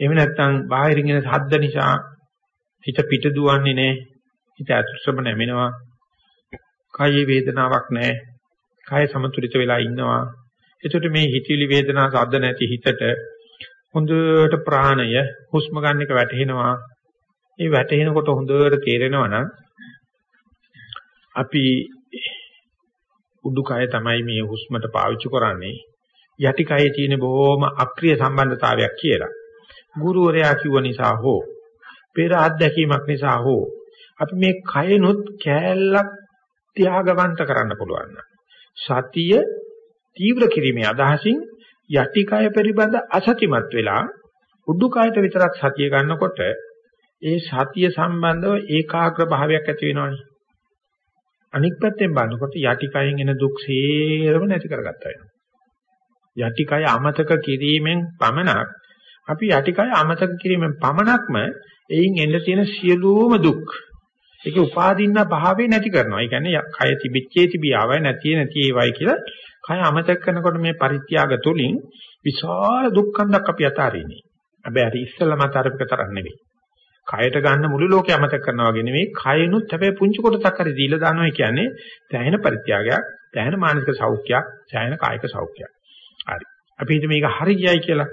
එහෙම නැත්නම් බාහිරින් එන ශබ්ද නිසා හිත පිට දුවන්නේ නැහැ. හිත අතුස්සම නැමෙනවා. කායේ වේදනාවක් නැහැ. කාය සමතුලිත වෙලා ඉන්නවා. එතකොට මේ හිතවිලි වේදනා ශබ්ද නැති හිතට හොඳට ප්‍රාණය හුස්ම ගන්න එක වැටහෙනවා. ඒ වැටෙනකොට හොඳට තේරෙනවා නම් අපි උඩුකය තමයි මේ හුස්මට පාවිච්චි කරන්නේ. යටිකයේ තියෙන බොහොම අක්‍රීය සම්බන්ධතාවයක් කියලා. ගුරුවරයා කිව්ව නිසා හෝ පෙර අත්දැකීමක් නිසා හෝ අපි මේ කයනොත් කෑල්ලක් ත්‍යාගවන්ත කරන්න පුළුවන්. සතිය තීව්‍ර කිරීමේ අදහසින් යටිකය පිළිබඳ අසතිමත් වෙලා උඩුකයට විතරක් සතිය ගන්නකොට ඒ සතිය සම්බන්ධව ඒකාග්‍ර භාවයක් ඇති වෙනවනේ. අනික් පැත්තෙන් බලනකොට යටිකයෙන් එන දුක් සේරම නැති කරගත්තා වෙනවා. යටිකය අමතක කිරීමෙන් පමණක් අපි යටිකය අමතක කිරීමෙන් පමණක්ම එයින් එන්න තියෙන සියලුම දුක් ඒක උපාදින්න භාවේ නැති කරනවා. ඒ කියන්නේ කය තිබිච්චේ තිබියාවයි නැති නැති ඒවයි කියලා කය අමතක කරනකොට මේ පරිත්‍යාග තුලින් විශාල දුක්ඛන්දක් අපි අතාරින්නේ. හැබැයි හරි ඉස්සෙල්ලාම අතාරපික තරක් නෙවෙයි. කයට ගන්න මුළු ලෝකෙ අමතක කරනවා වගේ නෙවෙයි. කයනුත් හැබැයි පුංචි කොටසක් හරි දීලා දානවා කියන්නේ දැහැෙන පරිත්‍යාගයක්, දැහැෙන මානසික සෞඛ්‍යයක්, දැහැෙන කායික සෞඛ්‍යයක්. හරි. අපි හිතමු මේක හරි ගියයි කියලා.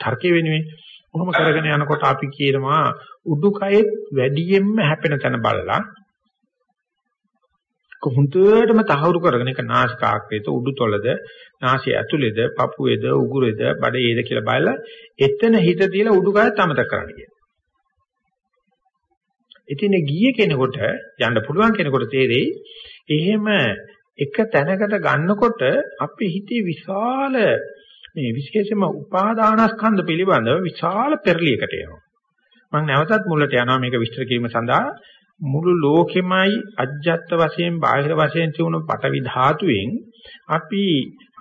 තර්කේ වෙනුවේ කොහොම කරගෙන යනකොට අපි කියනවා උඩුකයෙත් වැඩියෙන්ම හැපෙන තැන බලලා කොහොඳටම තහවුරු කරගෙන ඒක නාසිකාග්‍රේත උඩුතොලද නාසය ඇතුලේද පපුවේද උගුරේද බඩේද කියලා බලලා එතන හිත තියලා උඩුකයත් අමතක කරන්න කියනවා. ඉතින් ගියේ කෙනෙකුට යන්න පුළුවන් කෙනෙකුට තේරෙයි එහෙම එක තැනකට ගන්නකොට අපේ හිතේ විශාල මේ විශේෂම උපාදානස්කන්ධ පිළිබඳව විශාල පෙරලියකට එනවා. මම නැවතත් මුලට යනවා මේක විස්තර කිරීම සඳහා මුළු ලෝකෙමයි අජ්ජත් වශයෙන් බාහිර වශයෙන් තියුණු පටවි ධාතුවෙන් අපි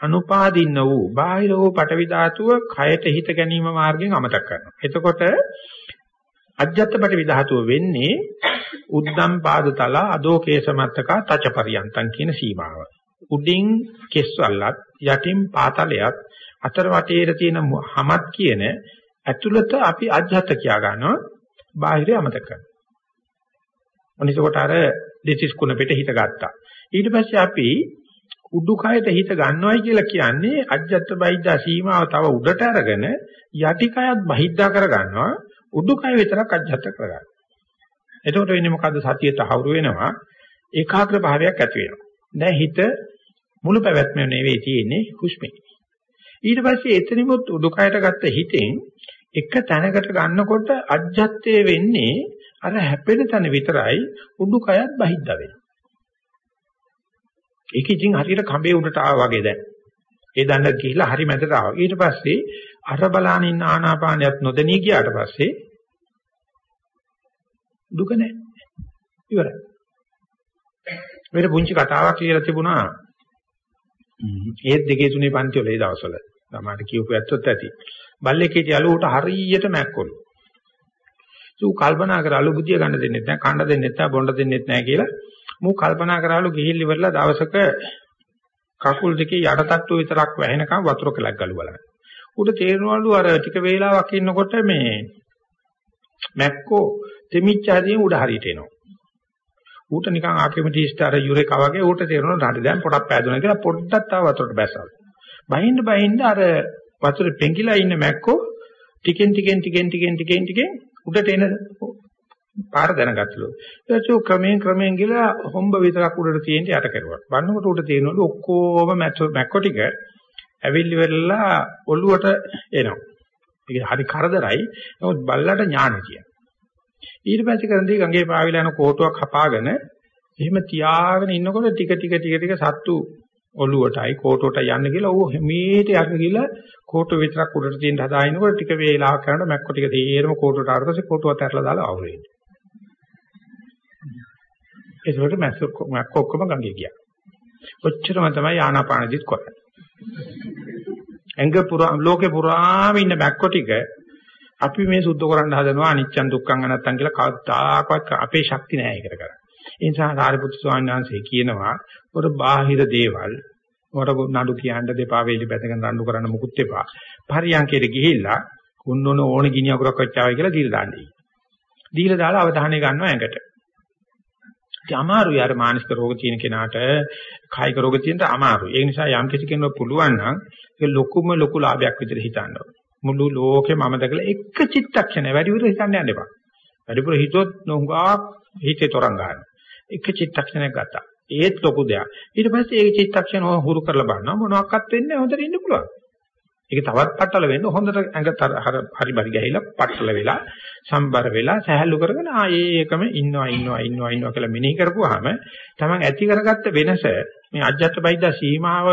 අනුපාදින්න වූ බාහිර වූ පටවි ධාතුව කයට හිත ගැනීම මාර්ගයෙන් අමතක කරනවා. එතකොට අජ්ජත් පටවි ධාතුව වෙන්නේ උද්දම් පාදතල අදෝකේසමත්තක තචපරියන්තං කියන සීමාව. උඩින් කෙස්වලත් යටින් පාතලයක් අතර වටේට තියෙන හමත් කියන ඇතුළත අපි අජ්ජත් කියා ගන්නවා බාහිරය අමතක කරනවා. අනිසකොට අර දෙතිස් කුණ පිට හිත ගත්තා. ඊට පස්සේ අපි උඩුකයට හිත ගන්නවයි කියලා කියන්නේ අජ්ජත් බයිද්දා සීමාව තව උඩට අරගෙන යටිකයත් බහිද්දා කරගන්නවා උඩුකය විතරක් අජ්ජත් කරගන්නවා. එතකොට වෙන්නේ මොකද්ද සතිය තහවුරු වෙනවා ඒකාග්‍ර භාවයක් ඇති වෙනවා. දැන් හිත මුළු පැවැත්ම නෙවෙයි තියෙන්නේ හුස්මේ. ඊට පස්සේ එතනිමුත් උඩුකයට ගත්ත හිතෙන් එක තැනකට ගන්නකොට අජ්ජත්යේ වෙන්නේ අර හැපෙන තැන විතරයි උඩුකයත් බහිද්ද වෙනවා. ඒක ඉතින් හරියට කඹේ උඩට ආවා වගේ දැන්. ඒ දණ්ඩ ගිහිලා හරි මැදට ආවා. ඊට පස්සේ අර බලාන ඉන්න ආනාපානියත් නොදෙනී ගියාට පස්සේ දුක නැහැ. ඉවරයි. මෙන්න පුංචි කතාවක් කියලා තිබුණා. ඒත් දෙකේ තුනේ පන්ති වල ඒ දවස්වල. සමහරට කියපු ඇත්තොත් ඇති. බල්ලෙක් හිටියලු උට හරියට මැක්කොලු. ඌ කල්පනා කරාලු බුදිය ගන්න දෙන්නෙත් නැහැ, කන්න දෙන්නෙත් නැහැ, බොන්න දෙන්නෙත් නැහැ කියලා. මූ කල්පනා කරාලු ගිහිල් ඉවරලා දවසක කකුල් දෙකේ යට තට්ටුව විතරක් වැහෙනකම් වතුර කලක් ගලු බලන්න. ඌට තේරෙනවලු අර ටික වේලාවක් ඉන්නකොට මේ මැක්කෝ දෙමිච්ච හදින් උඩ හරියට එනවා. ඌට නිකන් ආකිමිටිස්ට අර යුරේකා වගේ ඌට තේරෙනවා හරි දැන් පොඩක් පෑදුනා කියලා පොඩ්ඩක් තව වතුරට බැස්සවලු. බහින්න බහින්න අර වතුරේ පෙඟිලා ඉන්න මැක්කෝ ටිකෙන් ටිකෙන් ටිකෙන් ටිකෙන් ටිකෙන් ටිකෙන් උඩට එන පාර දැනගත්තලු. ඊට ක්‍රමයෙන් ක්‍රමයෙන් ගිහලා හොම්බ විතරක් උඩට තියෙන යට කරුවා. බannකොට උඩ තියෙනවලු ඔක්කොම මැක්කෝ ටික ඇවිල්ලි වෙලා ඔළුවට එනවා. ඒක හරි කරදරයි. නමුත් බල්ලට ඥාන කියන. ඊට පස්සේ කරන්නේ ගඟේ පාවිලා යන කෝටුවක් හපාගෙන එහෙම තියාගෙන ඉන්නකොට ටික ටික ටික ටික සත්තු ඔළුවටයි කෝටුවටයි යන්න කියලා ඌ මේට යට ගිහලා කෝටුව විතරක් උඩට තියෙන හදාිනකොට ටික වේලාවක් යනකොට මැක්කෝ ටික තේරම කෝටුවට ආවට පස්සේ කෝටුවත් ඇරලා දාලා අවුල් වෙන්නේ. ඒකට මැක්කෝ මැක්කෝ ඔක්කොම ගංගේ ගියා. ඔච්චරම තමයි ආනාපානදිත් කරන්නේ. ඇඟ පුරා ලෝකේ පුරාම ඉන්න මැක්කෝ ටික අපි මේ සුද්ධ කරන්න හදනවා අනිච්චන් දුක්ඛං අනත්තං කියලා කවදාකවත් අපේ ශක්ති නෑ ඒකට කරන්න. ඒ නිසා සාරිපුත්තු ස්වාමීන් වහන්සේ කියනවා පොර බාහිර දේවල් වර නඩු කියන්න දෙපා වේලි බැඳගෙන රණ්ඩු කරන්න මුකුත් එපා. පරියන්කයට ගිහිල්ලා උන්නෝන ඕන ගිනි අකුරක් වෙච්චාවයි කියලා දීලා දාන්නේ. දීලා දාලා අවධානය ගන්නවා ඇඟට. ඉතින් අමාරුයි අර මානසික රෝග තියෙන කෙනාට කායික රෝග තියෙනට අමාරුයි. ඒ නිසා යම් කිසි කෙනෙකුට පුළුවන් නම් ඒක ලොකුම ලොකු ලාභයක් විදිහට හිතන්න මුළු ලෝකෙම මම දැකලා එක චිත්තක්ෂණය වැඩිපුර හිතන්න යන්න එපා. වැඩිපුර හිතුවොත් නොංගා හිතේ තරංග ගන්න. එක චිත්තක්ෂණයක් ගත්තා. ඒත් ලොකු දෙයක්. ඊට පස්සේ ඒ චිත්තක්ෂණ හුරු කරලා බලනවා මොනවාක්වත් වෙන්නේ හොඳට ඉන්න පුළුවන්. ඒක තවත් පටල වෙන්න හොඳට ඇඟ හරි බරි ගහලා පටල වෙලා සම්බර වෙලා සහැල්ලු කරගෙන ආයේ ඒකම ඉන්නවා ඉන්නවා ඉන්නවා ඉන්නවා කියලා මෙනෙහි කරපුවාම තමන් ඇති කරගත්ත වෙනස මේ අජත්ත බයිද්ද සීමාව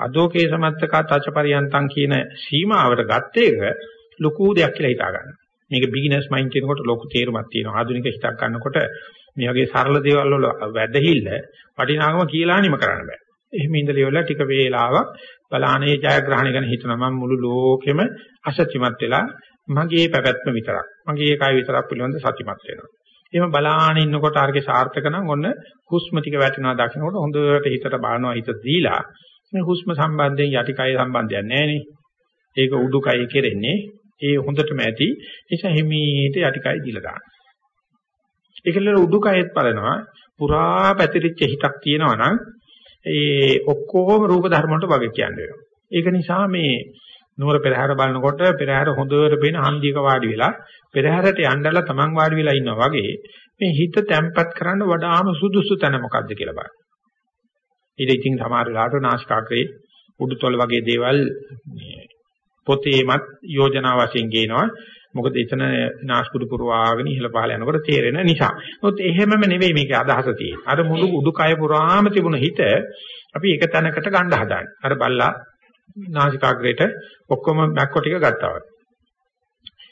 අදෝකේ සමත්තකා තචපරියන්තං කියන සීමාවට ගත්ත එක ලොකු දෙයක් කියලා හිතා ගන්න. මේක බිග්නර්ස් මයින්ඩ් කෙනෙකුට ලොකු තේරුමක් තියෙනවා. ආධුනික හිතක් ගන්නකොට මේ වගේ සරල දේවල් වල වැදහිල්ල වටිනාකම කියලා නිම කරන්න බෑ. එහෙම ඉඳලා ඉවරලා ටික වේලාවක් බලානේ ජයග්‍රහණය ගැන හිතනවා මම මුළු ලෝකෙම අසත්‍යමත් වෙලා මගේ පැවැත්ම විතරක් මගේ කය විතරක් පිළිබඳ සත්‍යමත් වෙනවා. එහෙම බලාන ඉන්නකොට ආර්ගේ සාර්ථක නම් ඔන්න හුස්ම ටික වැටෙනවා දකින්නකොට හොඳට හිතට බලනවා හිත දීලා මේ හුස්ම සම්බන්ධයෙන් යටි කය සම්බන්ධයක් නැහැ ඒක උඩුකය කෙරෙන්නේ ඒ හොඳටම ඇති නිසා හිමීට යටි කය දීලා දාන්න. ඒකල උඩුකයෙත් බලනවා පුරා පැතිරිච්ච හිතක් තියෙනවා නම් ඒ ඔක්කොම රූප ධර්ම වලට වගේ කියන්නේ වෙනවා. ඒක නිසා මේ නුවර පෙරහැර බලනකොට පෙරහැර හොඳට පේන හන්දියක වාඩි වෙලා පෙරහැරට යන්නදලා තමන් වාඩි වෙලා ඉන්නා වගේ මේ හිත තැම්පත් කරන්න වඩාම සුදුසු තැන මොකද්ද කියලා බලන්න. ඊට ඉතින් සමහර වෙලාවට නාසිකාග්‍රේ උඩුතොල වගේ දේවල් පොතේමත් යෝජනා වශයෙන් ගේනවා. මොකද එතන නාස්පුඩු පුරවාගෙන ඉහළ පහළ යනකොට තේරෙන නිසා. මොකද එහෙමම නෙවෙයි මේකේ අදහස තියෙන්නේ. අර මුළු උඩුකය පුරාම තිබුණ හිත අපි එක තැනකට ගන්න හදාන්නේ. අර බල්ලා නාසිකාග්‍රේට ඔක්කොම බැක්කො ටික ගත්තා වගේ.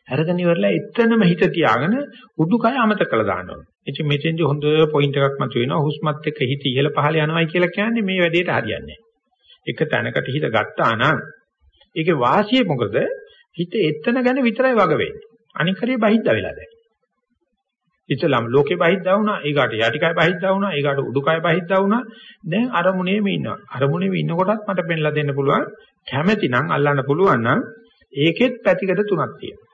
අරගෙන ඉවරලා එතනම හිත තියාගෙන උඩුකය අමතක කළා දානවා. ඉතින් මෙතෙන්දි හොඳ පොයින්ට් එකක් මතුවෙනවා. හුස්මත් එක්ක හිත ඉහළ පහළ යනවායි කියලා කියන්නේ මේ වැඩේට හරියන්නේ එක තැනකට හිත ගත්තා නම් ඒකේ වාසිය මොකද? හිත එතන ගැන විතරයි වග වෙන්නේ. අනික හරිය බහිද්දා වෙලා දැන්. ඉතලම් ලෝකේ බහිද්දා වුණා, ඊගාට යටිකය බහිද්දා වුණා, ඊගාට උඩුකය බහිද්දා වුණා. දැන් අරමුණේම ඉන්නවා. අරමුණේම ඉන්නකොටත් මට පෙන්ලා දෙන්න පුළුවන් කැමැති නම් අල්ලන්න පුළුවන් නම් ඒකෙත් පැතිකඩ තුනක් තියෙනවා.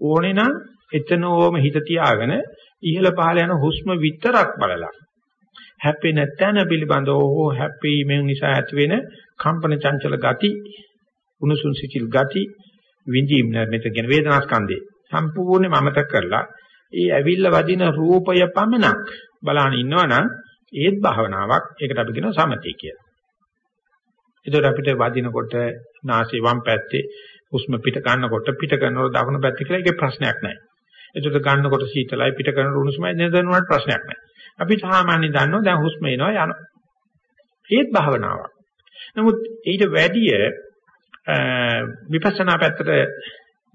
ඕනේ නම් එතන ඕම හිත තියාගෙන ඉහළ පහළ යන හුස්ම විතරක් බලලා හැපෙන තැන පිළිබඳව හෝ හැපීමෙන් නිසා ඇතිවෙන කම්පන චංචල ගති උණුසුම් සිසිල් ගති විඳීම් මෙතන කියන වේදනා ස්කන්ධේ සම්පූර්ණයෙන්ම අමතක කරලා ඒ ඇවිල්ලා වදින රූපය පමණක් බලන ඉන්නවනම් ඒත් භාවනාවක් ඒකට අපි කියනවා සමතේ කියලා. ඒතකොට අපිට වදිනකොට නාසයේ වම් පැත්තේ හුස්ම පිට ගන්නකොට පිට කරනකොට දකුණු පැත්තේ කියලා ඒකේ ප්‍රශ්නයක් නැහැ. ඒතකොට ගන්නකොට සීතලයි පිට කරනකොට උණුසුමයි නේදනුවට ප්‍රශ්නයක් නැහැ. අපි සාමාන්‍යයෙන් දන්නවා දැන් හුස්ම එනවා යනවා. ඒත් භාවනාවක්. නමුත් ඊට වැඩිය විපස්සනා පැත්තට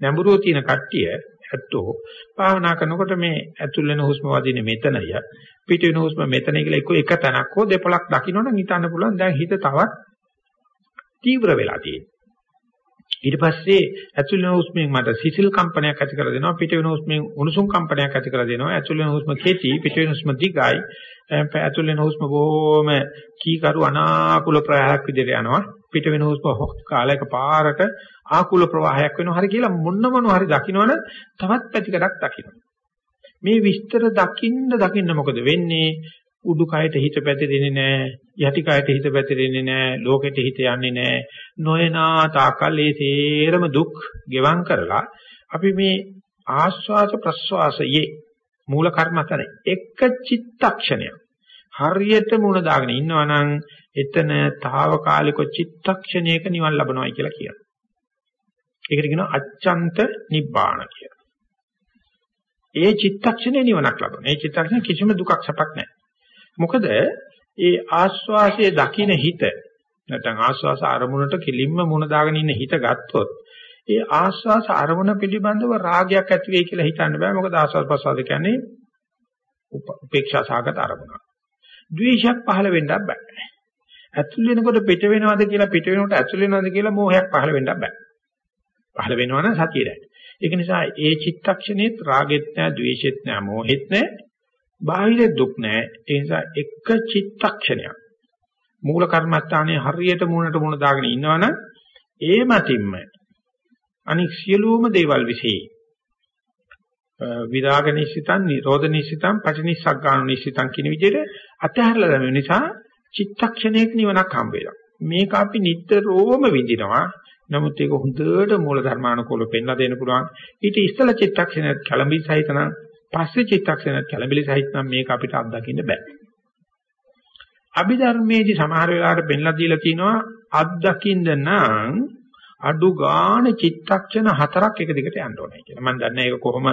නැඹුරුව තියෙන කට්ටිය ඇත්තෝ භාවනා කරනකොට මේ ඇතුල් වෙන හුස්ම වදින්නේ මෙතනය පිට වෙන හුස්ම මෙතන කියලා එක එක තැනක් හෝ දෙපලක් දකින්නොත් හිතන්න පුළුවන් දැන් හිත තවත් තීව්‍ර වෙලා තියෙනවා. ඊට පස්සේ ඇතුල් වෙන හුස්මෙන් මට සිසිල් කම්පනයක් ඇති කර දෙනවා පිට වෙන හුස්මෙන් උණුසුම් කම්පනයක් ඇති කර දෙනවා. ඇතුල් වෙන හුස්ම කෙටි පිට වෙන හුස්ම දිගයි. ඇතුල් වෙන හුස්ම බොහොම කීකරු අනාකූල ප්‍රවාහයක් විදිහට යනවා. පිට වෙන හුස්ම කාලයක පාරට ආකූල ප්‍රවාහයක් වෙනවා හරි කියලා මොන්න මොන හරි දකින්නවනේ තවත් පැතිකඩක් දකින්න මේ විස්තර දකින්න දකින්න මොකද වෙන්නේ? උඩුකයට හිත පැතිරෙන්නේ නැහැ යටි කයට හිත පැතිරෙන්නේ නැහැ ලෝකෙට හිත යන්නේ නැහැ. නොයනා තාකල් ඒ තේරම දුක් ගෙවම් කරලා අපි මේ ආස්වාස ප්‍රස්වාසයේ මූල කර්මතන එක චිත්තක්ෂණයක් හරියට මුණ දාගෙන ඉන්නවනම් එතන తాවකාලික චිත්තක්ෂණයක නිවන් ලබනවායි කියලා කියනවා. ඒකට කියනවා අච්ඡන්ත නිබ්බාණ කියලා. ඒ චිත්තක්ෂණේ නිවනක් ලබන. ඒ චිත්තක්ෂණේ කිසිම දුකක් සැපක් නැහැ. මොකද ඒ ආස්වාසයේ දකින්න හිත නැත්නම් ආස්වාස අරමුණට කිලින්ම මුණ දාගෙන ඉන්න හිත ගත්තොත් ඒ ආස්වාස අරමුණ පිළිබඳව රාගයක් ඇති වෙයි කියලා හිතන්න බෑ මොකද ආස්වාස ප්‍රසාද කියන්නේ උපේක්ෂා සාගත අරමුණක්. ද්වේෂයක් පහළ වෙන්නත් බෑ. ඇතුල් වෙනකොට පිට වෙනවද කියලා පිට වෙනකොට ඇතුල් වෙනවද කියලා මෝහයක් පහළ වෙන්නත් බෑ. පහළ වෙනවා නම් සතිය දැයි. ඒක නිසා ඒ චිත්තක්ෂණේත් රාගෙත් නැහැ, ද්වේෂෙත් නැහැ, මෝහෙත් නැහැ. බාහිර දුක් නැහැ. ඒ නිසා එක චිත්තක්ෂණයක් මූල කර්මස්ථානයේ හරියට මූණට මූණ දාගෙන ඉන්නවනම් ඒ මතින්ම අනික් සියලුම දේවල් વિશે විරාග නිශ්චිතං නිරෝධ නිශ්චිතං පටිනිස්සග්ගාන නිශ්චිතං කියන විදිහට අතහැරලා දැමෙන නිසා චිත්තක්ෂණයක නිවනක් හම්බ වෙනවා. මේක අපි නිතරම විඳිනවා. නමුත් ඒක හොඳට මූල ධර්මානුකූලව පෙන්ලා දෙන්න පුළුවන්. ඊට ඉස්සල චිත්තක්ෂණයක් කලඹි සහිත නම් පස්සේ චිත්තක්ෂණයක් කලඹිලි සහිත නම් මේක අපිට අත්දකින්න බෑ. අභිධර්මයේදී සමහර වෙලාවට පෙන්ලා දීලා තිනවා අත්දකින්න නම් අඩු ගාණ චිත්තක්ෂණ හතරක් එක දිගට යන්න ඕනේ කියලා. මම දන්නේ ඒක කොහොම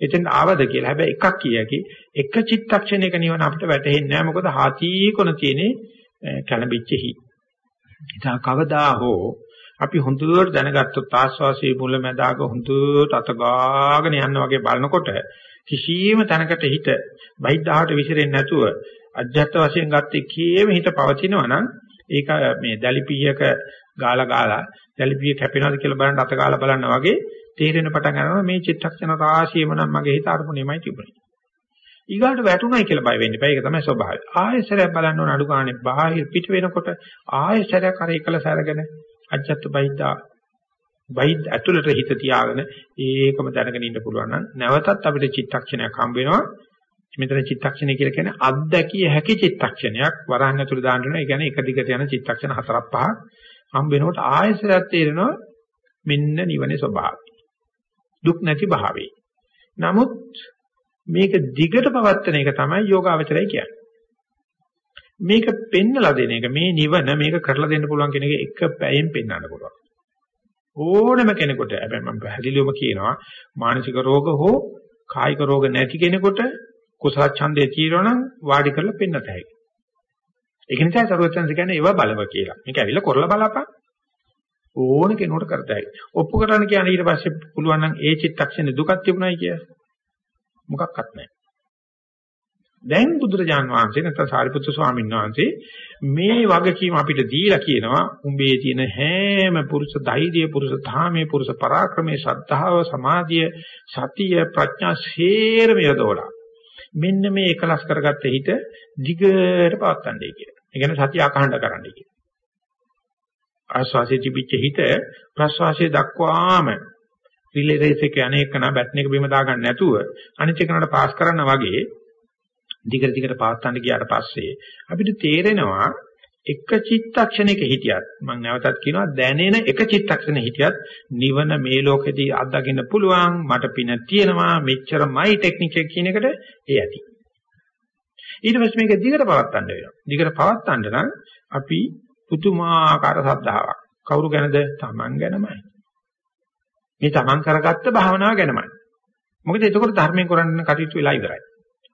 එතෙන් ආවද කියලා. හැබැයි එකක් කියකි එක චිත්තක්ෂණයක නිවන අපිට වැටහෙන්නේ නැහැ. මොකද හාති කොන තියෙන්නේ කැළඹිච්ච හි. ඉතින් කවදා හෝ අපි හොඳට දැනගත්තොත් ආස්වාසියේ මුලැමැදාක හොඳට අතගාගෙන යන්න වගේ බලනකොට කිසියම් තැනකට හිත බයිද්දාහට විසිරෙන්නේ නැතුව අධ්‍යාත්ම වශයෙන් ගත්තේ කීයේම හිත පවතිනවා නම් ඒක මේ දැලිපියක ගාලා ගාලා දැලිපිය කැපෙනවද කියලා බලන්න අත ගාලා බලන්න වගේ තේරෙන පටන් ගන්නවා මේ චිත්තක්ෂණ රාශියම නම් මගේ හිත අරමුණේමයි තිබුණේ. ඊගාට වැටුණයි කියලා බය වෙන්න එපා. ඒක තමයි ස්වභාවය. ආයෙසරයක් බලන්න ඕන අඩු ගානේ බාහිර පිට වෙනකොට ආයෙසරයක් අර එකලස අරගෙන අජත්ත බයිද්දා බයිද් ඇතුළට හිත තියාගෙන ඒකම දැනගෙන ඉන්න පුළුවන් නම් නැවතත් අපිට චිත්තක්ෂණයක් හම්බ වෙනවා. මෙතන චිත්තක්ෂණය කියලා කියන්නේ අත්දැකිය හැකි චිත්තක්ෂණයක් වරහන් ඇතුළේ දාන්න වෙනවා. ඒ කියන්නේ එක දිගට යන චිත්තක්ෂණ හතරක් පහක් හම්බ වෙනකොට ආයෙසරයක් තේරෙනවා මෙන්න නිවනේ ස්වභාවය. දුක් නැති භාවයේ. නමුත් මේක දිගට පවත්වන එක තමයි යෝගාවචරය කියන්නේ. මේක පෙන්නලා දෙන එක මේ නිවන මේක කරලා දෙන්න පුළුවන් කෙනෙක් එක පැයෙන් පෙන්වන්න පුළුවන්. ඕනම කෙනෙකුට හැබැයි මම පැහැදිලිවම කියනවා මානසික රෝග හෝ කායික රෝග නැති කෙනෙකුට කුසල ඡන්දය తీරනනම් වාඩි කරලා පෙන්නත හැකියි. ඒක නිසා සරුවචන්ස කියන්නේ ඒව බලව කියලා. මේක ඇවිල්ලා කරලා බලපන්. ඕන කෙනෙකුට කරතයි. ඔප්පු කරන්න කියන්නේ ඊට පස්සේ පුළුවන් නම් ඒ චිත්තක්ෂණේ දුකක් තිබුණයි කිය. මොකක්වත් නැහැ. දැන් බුදුරජාන් වහන්සේ නැත්නම් සාරිපුත්‍ර ස්වාමීන් වහන්සේ මේ වගකීම අපිට දීලා කියනවා උඹේ තියෙන හැම පුරුෂ ධෛර්යය පුරුෂ ධාමයේ පුරුෂ පරාක්‍රමයේ ශ්‍රද්ධාව සමාධිය සතිය ප්‍රඥා ශේරම යදෝලා මෙන්න මේ එකලස් කරගත්ත හිත දිගට පවත්තන්නේ කියලා. ඒ කියන්නේ සතිය අකහඬ කරන්නයි කියන්නේ. ආස්වාසේ තිබිච්ච හිත ප්‍රස්වාසයේ දක්වාම රිලේ රේස් එක අනේකන බැටන් එක බිම දාගන්න නැතුව අනිත් එකනට පාස් කරන්න වගේ දිගට දිගට පාස් ගන්න ගියාට පස්සේ අපිට තේරෙනවා එක චිත්තක්ෂණයක හිටියත් මම නැවතත් කියනවා දැනෙන එක චිත්තක්ෂණෙ හිටියත් නිවන මේ ලෝකෙදී අත්දකින්න පුළුවන් මට පින තියෙනවා මෙච්චරමයි ටෙක්නික් එක කියන එකට ඒ ඇති. ඊට පස්සේ මේක දිගට පවත්වන්න වෙනවා. දිගට පවත්වන්න නම් අපි පුතුමාකාර සද්ධාාවක්. කවුරු ගැනද? Taman ගැනමයි. මේ Taman කරගත්ත භාවනාව ගැනමයි. මොකද එතකොට ධර්මයෙන් කරන්න කටයුතු වෙලා ඉවරයි.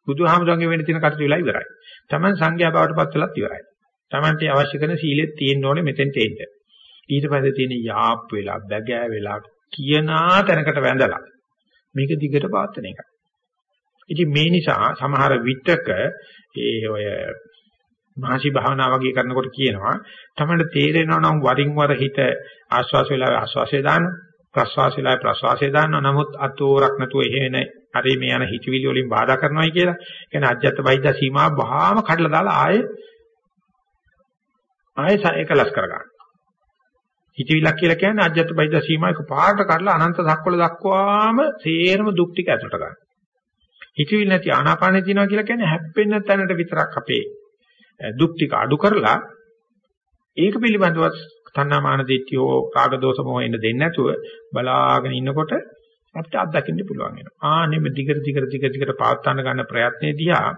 බුදුහාමුදුරන්ගේ වෙන්න තියෙන කටයුතු වෙලා ඉවරයි. Taman සංඝයා බවට පත් වෙලත් ඉවරයි. Tamanට අවශ්‍ය කරන සීලෙත් තියෙන්න ඕනේ මෙතෙන්ට එන්න. ඊට පස්සේ තියෙන යාප් වෙලා, බැගෑ වෙලා, කියනා තැනකට වැඳලා මේක දිගට පාත්තන එකයි. ඉතින් මේ නිසා සමහර විටක ඒ ඔය මහසි භාවනා වගේ කරනකොට කියනවා තමයි තේරෙනවා නම් වරින් වර හිත ආස්වාස වෙලාවේ ආස්වාසය දාන්න ප්‍රස්වාස වෙලාවේ ප්‍රස්වාසය දාන්න නමුත් අතෝරක් නැතුව එහෙන හරි මේ යන හිතවිලි වලින් බාධා කරනවායි කියලා කියන්නේ අජ්ජත් වෛද්‍ය සීමා බහාම කඩලා දාලා ආයේ ආයේ ඒකලස් කරගන්න. හිතවිලක් කියලා කියන්නේ අජ්ජත් වෛද්‍ය සීමා එක පාට කඩලා අනන්ත දක්වල දක්වාම සේරම දුක් ටික ඇතුළට ගන්න. හිතවිලි නැති ආනාපානෙ තියනවා කියලා කියන්නේ හැප්පෙන්න තැනට විතරක් අපේ දුක් ටික අඩු කරලා ඒක පිළිබඳව තණ්හාමාන දිට්ඨියෝ රාග දෝෂ මොහ එන්න දෙන්නේ නැතුව බලාගෙන ඉන්නකොට අපිට අත්දකින්න පුළුවන් වෙනවා. ආනෙම දිගට දිගට දිගට දිගට පාත්තන්න ගන්න ප්‍රයත්නේ දිහා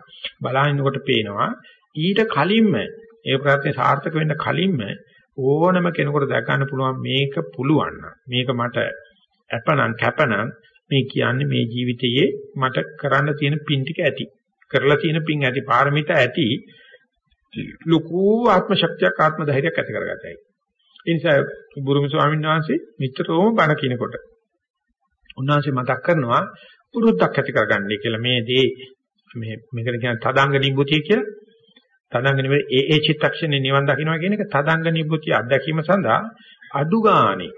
බලාගෙනකොට පේනවා. ඊට කලින්ම ඒ ප්‍රයත්නේ සාර්ථක වෙන්න කලින්ම ඕනම කෙනෙකුට දැක ගන්න පුළුවන් මේක පුළුවන් මේක මට අපනං කැපනං මේ කියන්නේ මේ ජීවිතයේ මට කරන්න තියෙන පින් ටික ඇති. කරලා තියෙන පින් ඇති පාරමිතා ඇති. ලොකු ආත්ම ශක්තියක් ආත්ම ධෛර්යයක් ඇති කරගතයි. ඒ නිසා බුරුම ස්වාමීන් වහන්සේ නිතරම බණ කියනකොට උන්වහන්සේ මතක් කරනවා පුරුද්දක් ඇති කරගන්නයි කියලා මේ දේ මේ මේකට කියන තදංග නිබ්බුතිය කියලා. තදංග නෙවෙයි ඒ ඒ චිත්තක්ෂණේ නිවන් දකින්නවා කියන එක තදංග නිබ්බුතිය අත්දැකීම සඳහා අඩු ගානේ.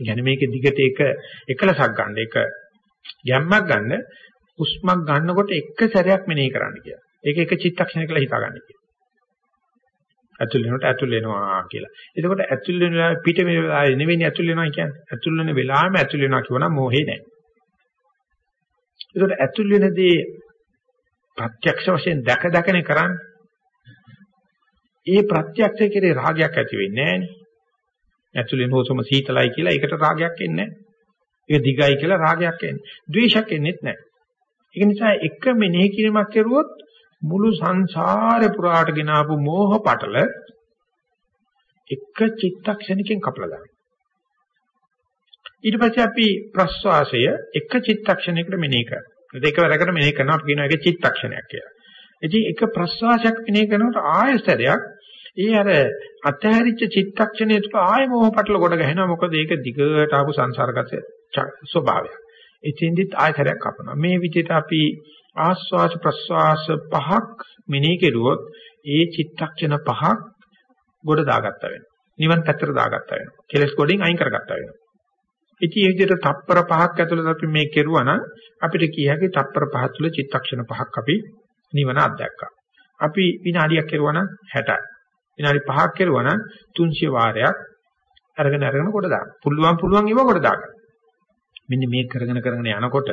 ඒ කියන්නේ මේකේ දිගට එක එකලසක් ගන්න එක ගැම්මක් ගන්න හුස්මක් ගන්නකොට එක සැරයක් මෙනෙහි කරන්න කියලා. ඒක එක චිත්තක්ෂණයක හිතා ගන්න කියලා. ඇතුල් වෙනකොට ඇතුල් වෙනවා කියලා. එතකොට ඇතුල් වෙන වෙලාව පිට වෙන වෙලාව නෙවෙයි ඇතුල් වෙනවා කියන්නේ. ඇතුල් වෙන වෙලාවෙම ඇතුල් වෙනවා කියවනම් මොහේ නැහැ. එතකොට ඇතුල් වෙනදී ප්‍රත්‍යක්ෂ වශයෙන් දැක දැකනේ කරන්නේ. ඒ ප්‍රත්‍යක්ෂය කෙරේ රාගයක් ඇති වෙන්නේ නැහනේ. ඇතුලෙන් හොසම සීතලයි කියලා ඒකට රාගයක් එන්නේ නැහැ. ඒක දිගයි කියලා රාගයක් එන්නේ. ද්වේෂයක් එන්නේත් නැහැ. ඒක නිසා එක මෙනෙහි කිරීමක් කරුවොත් මුළු සංසාරේ පුරාට ගෙන ආපු මෝහ පටල එක චිත්තක්ෂණිකෙන් කපලා දානවා. ඊට පස්සේ අපි ප්‍රස්වාසය එක චිත්තක්ෂණයකට මෙනෙහි කරනවා. දෙකවරකට මෙනෙහි කරනවා අපි කියනවා ඒක චිත්තක්ෂණයක් කියලා. ඉතින් එක ප්‍රස්වාසයක් මෙනෙහි කරනකොට ආයස්තරයක් ඒ අර අතහැරිච්ච චිත්තක්ෂණය තුළ ආය මොහ පටල කොට ගහනවා මොකද ඒක දිගට ආපු සංසාරගත ස්වභාවයක්. එතින්දිත් ආයතරයක් කපනවා. මේ විදිහට අපි ආස්වාස ප්‍රස්වාස පහක් මෙනෙහි කෙරුවොත් ඒ චිත්තක්ෂණ පහක් ගොඩ දාගත්තා වෙනවා. නිවන් පැත්තට දාගත්තා වෙනවා. කෙලස් ගොඩින් අයින් කරගත්තා වෙනවා. ඉතින් මේ විදිහට තප්පර පහක් ඇතුළත අපි මේ කෙරුවා නම් අපිට කිය හැකි තප්පර පහ තුළ චිත්තක්ෂණ පහක් අපි නිවන අත්දැක්කා. අපි විනාඩියක් කෙරුවා නම් 60යි. විනාඩි 5ක් කෙරුවා නම් 300 වාරයක් අරගෙන අරගෙන කොට දාන්න. පුළුවන් පුළුවන් ඒව කොට දාගන්න. මෙන්න මේ කරගෙන කරගෙන යනකොට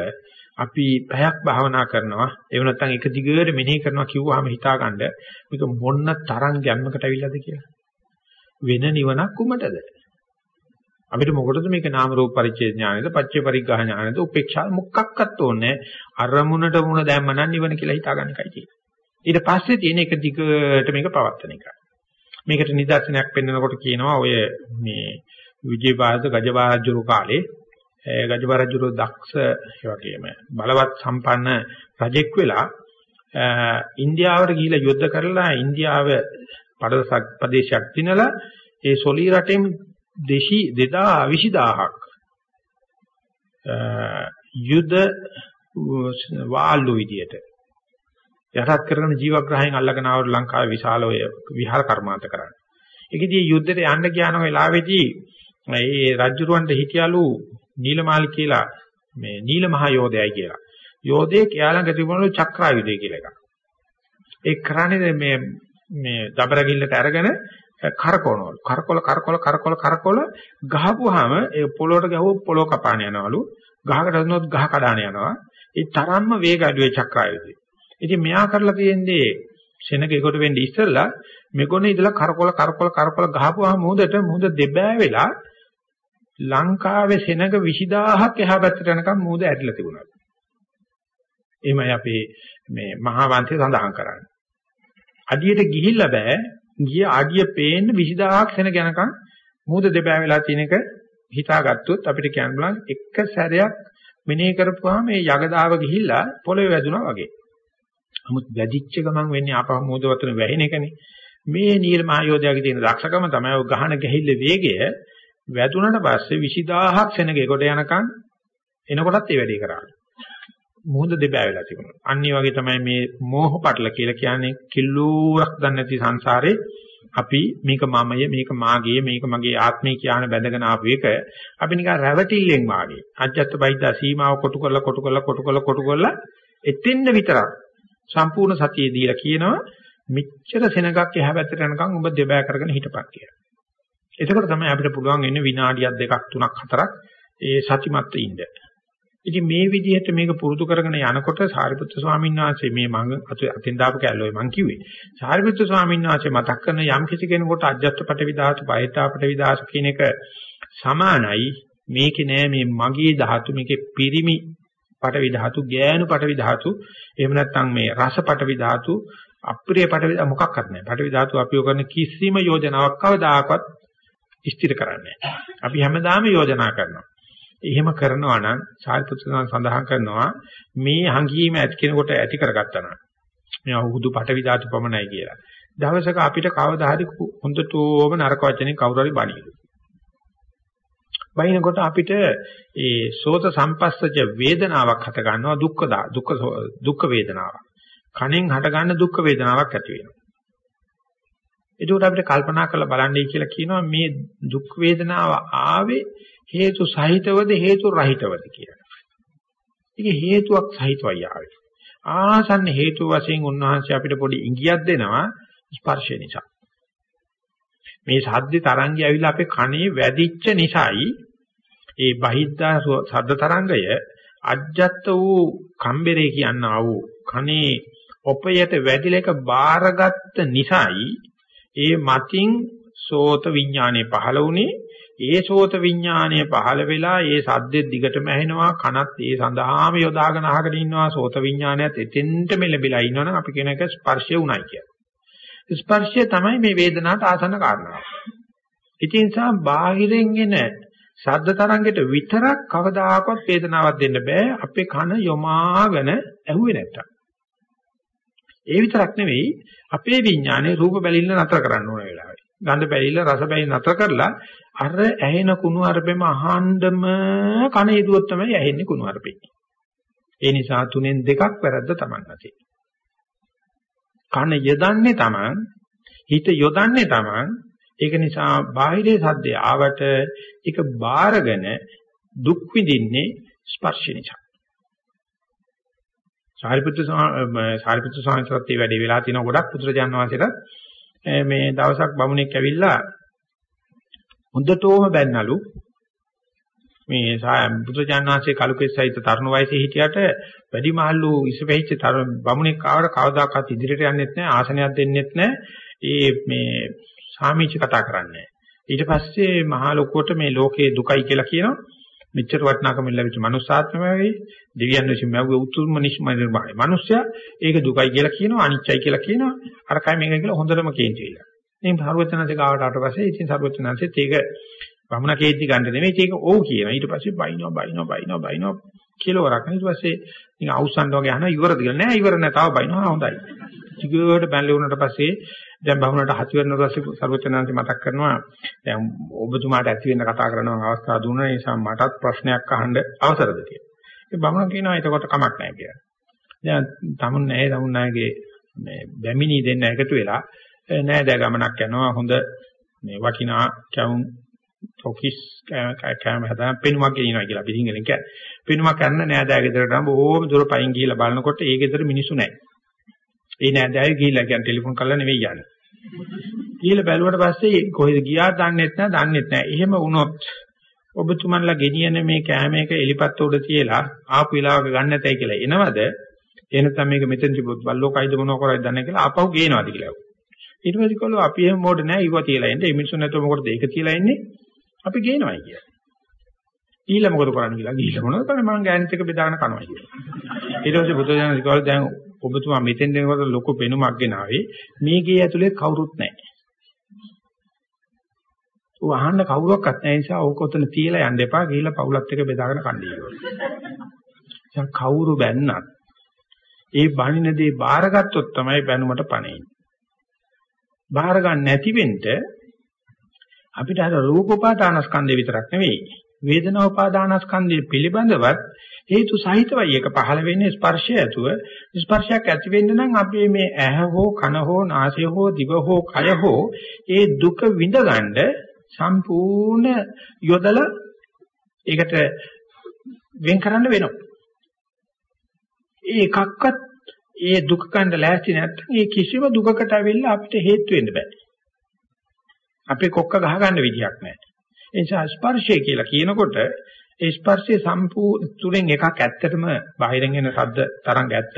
අපි පැයක් භාවනා කරනවා ඒව නැත්නම් එක දිගට මෙනෙහි කරනවා කිව්වහම හිතාගන්න මේක මොන්න තරම් ගැම්මකට අවිල්ලද කියලා. වෙන නිවනක් කුමටද? අපිට මොකටද මේක නාම රූප පරිච්ඡේද ඥානද පච්චේ පරිග්‍රහ ඥානද උපේක්ෂා මොකක්වත් ඕනේ අරමුණට මුණ දැම්ම නම් නිවන කියලා හිතාගන්න එකයි තියෙන්නේ. ඊට පස්සේ තියෙන එක දිගට මේක පවත්තන එකයි. මේකට නිදර්ශනයක් පෙන්වනකොට කියනවා ඔය මේ විජේපාද ගජවාරජුරු කාලේ ගජවාරජුරු දක්ෂ ඒ වගේම බලවත් සම්පන්න රජෙක් වෙලා ඉන්දියාවට ගිහිලා යුද්ධ කරලා ඉන්දියාව ප්‍රදේශයක් දිනලා ඒ සොලී රටෙන් දෙහි 220000ක් යුද වාල්ලු විදියට යටත් කරගෙන ජීවග්‍රහයෙන් අල්ලගෙන ආව ලංකාවේ විශාල ඔය විහාර කර්මාන්ත කරන්නේ. ඒකදී යුද්ධයට යන්න ගියාන වෙලාවේදී මේ රජුරවන්ට හිටියලු නීලමාලි කියලා මේ නීල මහ යෝධයයි කියලා. යෝධයෙක් එයාලඟ තිබුණලු චක්‍රායුධය කියලා එකක්. ඒ කරන්නේ මේ මේ දබරගිල්ලට අරගෙන කරකවනවලු. කරකොල කරකොල කරකොල කරකොල ගහපුවාම ඒ පොළොවට ගැහුවොත් පොළොව කපාන යනවලු. ගහකට දුන්නොත් ගහ කඩාන යනවා. ඒ තරම්ම වේග අඩුවේ චක්‍රායුධය. ඉතින් මෙයා කරලා තියෙන්නේ සෙනග එකට වෙන්නේ ඉස්සෙල්ලා මෙගොනේ ඉඳලා කරකොල කරකොල කරකොල ගහපුවාම මුහුදට මුහුද දෙබෑ වෙලා ලංකාවේ සෙනග 20000ක් එහා පැත්තට යනකම් මුහුද ඇරිලා තිබුණා. එහෙමයි අපේ මේ මහා වංශය සඳහන් කරන්නේ. අඩියට ගිහිල්ලා බෑ ගිය ආඩිය පේන්න 20000ක් වෙන යනකම් මූද දෙපෑ වෙලා තියෙන එක හිතාගත්තොත් අපිට කියන්න පුළුවන් එක සැරයක් මෙනෙහි කරපුවාම මේ යගදාව ගිහිල්ලා පොළවේ වැදුනා වගේ. නමුත් වැදිච්ච ගමන් වෙන්නේ ආපහු මූද වතුන වැහෙන එකනේ. මේ නීල මහයෝධයාගේ තියෙන දක්ෂකම තමයි ඔය ගහන ගැහිල්ල වේගය වැදුනට පස්සේ 20000ක් සෙනගේ කොට යනකම් එනකොටත් ඒ වැඩේ කරන්නේ. මුහුද දෙබෑ වෙලා තිබුණා. අන්න ඒ වගේ තමයි මේ මෝහ පටල කියලා කියන්නේ කිල්ලුවක් දන්නේ නැති සංසාරේ අපි මේක මමය මේක මාගේ මේක මගේ ආත්මය කියන බැඳගෙන ආපු එක අපි නිකන් රැවටිල්ලෙන් වාගේ අජත්ත බයිද්දා සීමාව කොටු කරලා කොටු කරලා කොටු කරලා කොටු කරලා එතෙන්ද විතරක් සම්පූර්ණ සතිය දීලා කියනවා මෙච්චර සෙනගක් එහා පැත්තට යනකම් ඔබ දෙබෑ කරගෙන හිටපන් කියලා. එතකොට තමයි අපිට පුළුවන් වෙන්නේ විනාඩියක් දෙකක් තුනක් හතරක් ඒ සතිමත්ව ඉන්න. ඉතින් මේ විදිහට මේක පුරුදු කරගෙන යනකොට සාරිපුත්‍ර ස්වාමීන් වහන්සේ මේ මම අතින් දාපු කැලේ මං කිව්වේ. සාරිපුත්‍ර ස්වාමීන් වහන්සේ මතක් කරන යම් කිසි කෙනෙකුට අජත්ත පට විදාස බයතාපට විදාස කියන එක සමානයි. මේකේ නෑ මේ මගේ ධාතු මේකේ පිරිමි පටවි ධාතු, ගෑනු පටවි ධාතු, එහෙම නැත්නම් මේ රස පටවි ධාතු, අප්‍රිය පටවි මොකක්වත් නැහැ. පටවි ධාතු අපිව කරන කිසිම යෝජනාවක් කවදාකවත් ස්ථිර කරන්නේ නැහැ. අපි හැමදාම යෝජනා කරනවා. එහෙම කරනවා නම් සාරිපුත්‍රයන් සඳහන් කරනවා මේ හංගීම ඇති කෙනෙකුට ඇති කරගත්තා නම් මේ අහුදු පටවි ධාතු පමණයි කියලා. දවසක අපිට කවදා හරි හොඳටම නරක වචනේ කවුරු හරි බණිලු. බයිනකොට අපිට ඒ සෝත සම්පස්සජ වේදනාවක් හට ගන්නවා දුක්ඛ දුක්ඛ දුක්ඛ වේදනාවක්. කණෙන් හට ගන්න දුක්ඛ වේදනාවක් ඇති වෙනවා. ඒකට අපිට කල්පනා කරලා බලන්නයි කියලා කියනවා මේ දුක් වේදනාව ආවේ හේතු සහිතවද හේතු රහිතවද කියලා. ඒක හේතුවක් සහිතවයි ආවේ. ආසන්න හේතු වශයෙන් උන්වහන්සේ අපිට පොඩි ඉඟියක් දෙනවා ස්පර්ශය නිසා. මේ සද්ද තරංගය ඇවිල්ලා අපේ කනේ වැදිච්ච නිසායි ඒ බහිද්දා සද්ද තරංගය අජ්ජත් වූ කම්බරේ කියනා වූ කනේ ඔපයට වැදිලා එක බාරගත්ත නිසායි ඒ මතින් සෝත විඥානේ පහළ වුණේ ඒ සෝත විඥානය පහළ වෙලා ඒ සද්දෙත් දිගටම ඇහෙනවා කනත් ඒ සඳහාම යොදාගෙන අහගෙන ඉන්නවා සෝත විඥානයත් එතෙන්ට මෙලබිලා ඉන්නවනම් අපි කියන එක ස්පර්ශය උණයි කියලා. ස්පර්ශය තමයි මේ වේදනාවට ආසන්න කාරණාව. ඉතින් සා බාහිරින් එන ශබ්ද තරංගෙට විතරක් කවදාකවත් වේදනාවක් දෙන්න බෑ අපේ කන යොමාගෙන ඇහුවේ නැත්තම්. ඒ විතරක් නෙවෙයි අපේ විඥානේ රූප බැලින්න නතර කරන්න ඕන වෙලාවේ. ගඳ බැලිලා රස බැලිලා නතර කරලා අර ඇහෙන කුණු අරපෙම අහන්නම කන යදුවොත් තමයි ඇහෙන්නේ කුණු අරපෙ. ඒ නිසා තුනෙන් දෙකක් වැරද්ද Taman නැති. කන යදන්නේ Taman, හිත යොදන්නේ Taman. ඒක නිසා බාහිරේ සද්දේ ආවට ඒක බාරගෙන දුක් විඳින්නේ ස්පර්ශ නිසා. සාරිපුත්‍ර සාරිපුත්‍ර ස්වාමීන් වහන්සේත් මේ වැඩේ වෙලා තිනවා ගොඩක් පුත්‍රජාන වහන්සේට මේ දවසක් බමුණෙක් ඇවිල්ලා හොඳටම බැන්නලු. මේ බුදුචානන්සේ කලුකෙස්සයිත තරුණ වයසේ හිටියට වැඩි මහල්ලු ඉසෙහිච්ච තරුණ බමුණෙක් ආවට කවදාකවත් ඉදිරියට යන්නෙත් නැහැ ආසනයක් දෙන්නෙත් නැහැ ඒ මේ සාමිච්ච කතා කරන්නේ ඊට පස්සේ මහා ලොකුවට මේ ලෝකේ දුකයි කියලා කියනවා. මෙච්චර වටිනාකම ලැබිච්ච මනුස්සාත්මය වගේ දෙවියන් විසින් මැව්වේ උතුම්ම නිෂ්මනිර්භාය. මිනිස්සයා ඒක දුකයි කියලා කියනවා අනිච්චයි කියලා කියනවා අරකයි මේක කියලා හොඳටම කේන්ති වෙලා. ඉතින් සර්වචනන්සේ ගාවට ආවට පස්සේ ඉතින් සර්වචනන්සෙත් ඒක වමුණ කේන්ති ගන්න නෙමෙයි ඒක ඕ කියනවා. ඊට පස්සේ බයිනවා බයිනවා බයිනවා බයිනවා කිලෝරක්. ඊට පස්සේ ඉතින් අවුස්සන් වගේ අහනවා ඉවරද කියලා. නෑ ඉවර නෑ තව බයිනවා හොඳයි. ටිකකට බැලලේ වුණාට පස්සේ දැන් බහුණට හති වෙන රසි සර්වචනන්සේ මතක් කරනවා දැන් ඔබතුමාට ඇති වෙන්න කතා කරන අවස්ථාව දුන්නා නිසා මටත් ප්‍රශ්නයක් අහන්න අවසරද කියලා. ඒ බමුණ කියනවා එතකොට කමක් නැහැ කියලා. දැන් තමුන් නැහැ තමුන් නැගේ මේ බැමිණි දෙන්න එකතු වෙලා නෑ දැන් ගමනක් යනවා හොඳ මේ වටිනා කැවුම් තොකිස් කැම හදා පෙනුමක් ගෙනිනවා කියලා අපි සිංහලෙන් කියන්නේ. පෙනුමක් ගන්න නෑ දැන් ගෙදරට නම් බොහොම දුර පයින් ගිහිල්ලා බලනකොට ඒ ගෙදර මිනිස්සු නෑ. ඒ නෑ දැන් ගිහිල්ලා කියන්නේ ටෙලිෆෝන් කරලා නෙවෙයි යන්නේ. ගිහිල්ලා බැලුවට පස්සේ කොහෙද ගියාද දන්නෙත් නෑ දන්නෙත් නෑ. එහෙම වුණොත් ඔබතුමන්ලා ගෙනියන මේ කෑමේක එලිපත්ත උඩ තියලා ආපු වෙලාවක ගන්න නැතයි කියලා එනවද? එනතම මේක මෙතෙන් තිබුත් බල්ලෝ කයිද මොනව කරයිද දන්නේ කියලා ආපහු ගේනවාද කියලා. ඊට පස්සේ කළා අපි එහෙම මොඩ නැහැ ඊව තියලා එන්නේ. මේ මිනිස්සු නැතුව මොකටද ඒක තියලා එන්නේ? අපි ගේනවායි කියලා. ඊළ මොකද කරන්නේ කියලා ගිහිල්ලා මොනවද කරන්නේ මං ගෑනිත් එක බෙදාගෙන කනවා කියලා. ඊට පස්සේ බුදුදහම කිව්වා දැන් ඔබතුමා මෙතෙන් දෙනකොට ලොකු පෙනුමක් ගෙනාවේ මේ ගේ ඇතුලේ කවුරුත් නැහැ. ඌ අහන්න කවුරක්වත් නැහැ නිසා ඕක ඔතන තියලා යන්න එපා ගිහිල්ලා පවුලත් එක්ක බෙදාගෙන කන්නේ කියලා. කවුරු බැන්නත් ඒ බණිනදී බාරගත්තොත් තමයි බැනුමට පණෙන්නේ. බාර ගන්න නැති වෙන්න අපිට අර රූප උපාදානස්කන්ධය විතරක් නෙවෙයි වේදනා උපාදානස්කන්ධය පිළිබඳවත් හේතු සහිතවයි ඒක පහළ වෙන්නේ ස්පර්ශය ඇතුව ස්පර්ශයක් ඇති වෙන්න නම් අපි මේ ඇහ හෝ කන හෝ නාසය හෝ දිව හෝ කය හෝ ඒ දුක විඳගන්න සම්පූර්ණ යොදලා ඒකට වෙන් කරන්න වෙනවා. ඒ එකක්වත් ඒ දුක කන්න ලෑස්ති නැත්නම් ඒ කිසිම දුකකට අවිල්ලා අපිට හේතු වෙන්න බෑ. අපේ කොක්ක ගහ ගන්න විදියක් නැහැ. ඒ නිසා ස්පර්ශය කියලා කියනකොට ඒ ස්පර්ශයේ සම්පූර්ණ තුනෙන් එකක් ඇත්තටම බාහිරින් එන ශබ්ද තරංග ඇත්ත.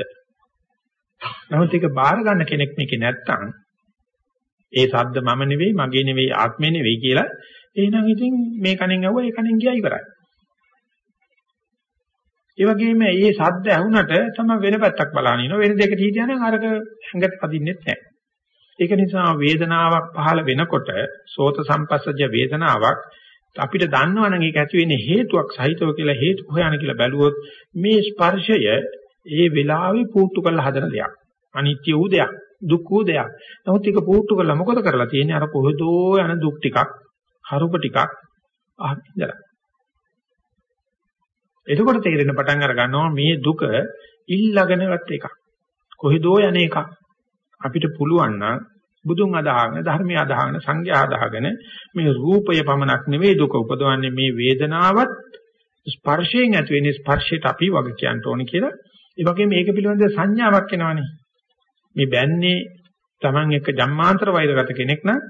නමුත් ඒක බාර ගන්න කෙනෙක් මේකේ නැත්තම් ඒ ශබ්ද මම නෙවෙයි මගේ නෙවෙයි ආත්මේ නෙවෙයි කියලා එහෙනම් ඉතින් මේ කණෙන් ඇහුවා ඒ කණෙන් ගියා ඉවරයි. ඒ වගේම මේ ශබ්ද ඇහුනට තමයි වෙන පැත්තක් බලන ඉනවා වෙන දෙයකට හිටියනම් අරක හැඟට පදින්නෙත් නැහැ. ඒක නිසා වේදනාවක් පහළ වෙනකොට සෝත සම්පස්සජ වේදනාවක් අපිට දන්නවනම් ඒක ඇති වෙන්නේ හේතුවක් සහිතව කියලා හේතු හොයන කියලා බැලුවොත් මේ ස්පර්ශය ඒ වෙලාවේ පුට්ටු කරලා හදන දෙයක්. අනිත්‍ය වූ දෙයක්. දුක් වූ දෙයක්. නමුත් ඒක පුට්ටු කරලා මොකද කරලා තියෙන්නේ? අර කොහෙදෝ යන දුක් ටිකක්, හරුප ටිකක් අහිඳලා. එතකොට තේරෙන පටන් අර ගන්නවා මේ දුක ඉල්ලගෙනවත් එකක්. කොහෙදෝ යන එකක්. අපිට පුළුවන් නම් බුදුන් අදහගෙන ධර්මය අදහගෙන සංඝයා අදහගෙන මේ රූපය පමණක් නෙවෙයි දුක උපදවන්නේ මේ වේදනාවත් ස්පර්ශයෙන් ඇති වෙන ස්පර්ශයට අපි වගේ කියන්න ඕනේ කියලා. ඒ වගේම මේක පිළිබඳ සංඥාවක් එනවනේ. මේ බැන්නේ Taman එක ජම්මාන්තර වෛරගත කෙනෙක් නම්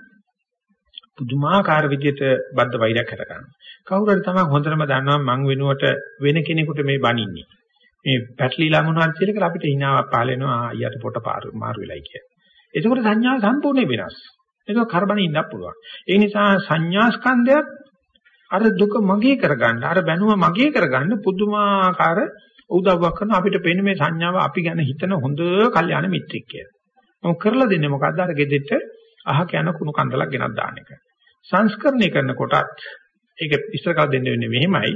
පුදුමාකාර විදියට බද්ධ වෛරයක් හට ගන්නවා. කවුරු හරි තමයි හොඳටම දන්නවා මං වෙනුවට වෙන කෙනෙකුට මේ බනින්නේ. මේ පැටලිලා මොනවද කියලා කියලා අපිට හිනාවක් පහල වෙනවා අයියට පොට මාරු වෙලයි කියලා. ඒකෝට සංඥාව සම්පූර්ණයෙන් වෙනස්. ඒක කරබන ඉන්නත් පුළුවන්. ඒ නිසා සංඥා ස්කන්ධයත් අර දුක මගේ කරගන්න, අර බැනුම මගේ කරගන්න පුදුමාකාර උදව්වක් කරන අපිට පේන මේ සංඥාව අපි ගැන හිතන හොඳ කල්යාණ මිත්‍රෙක් කියලා. මොකද කරලා දෙන්නේ මොකද්ද අර ගෙදෙට්ට අහක යන කුණු කන්දලක් ගෙනත් දාන එක. සංස්කරණය කරනකොටත් ඒක ඉස්සර කල් දෙන්න වෙන්නේ මෙහෙමයි.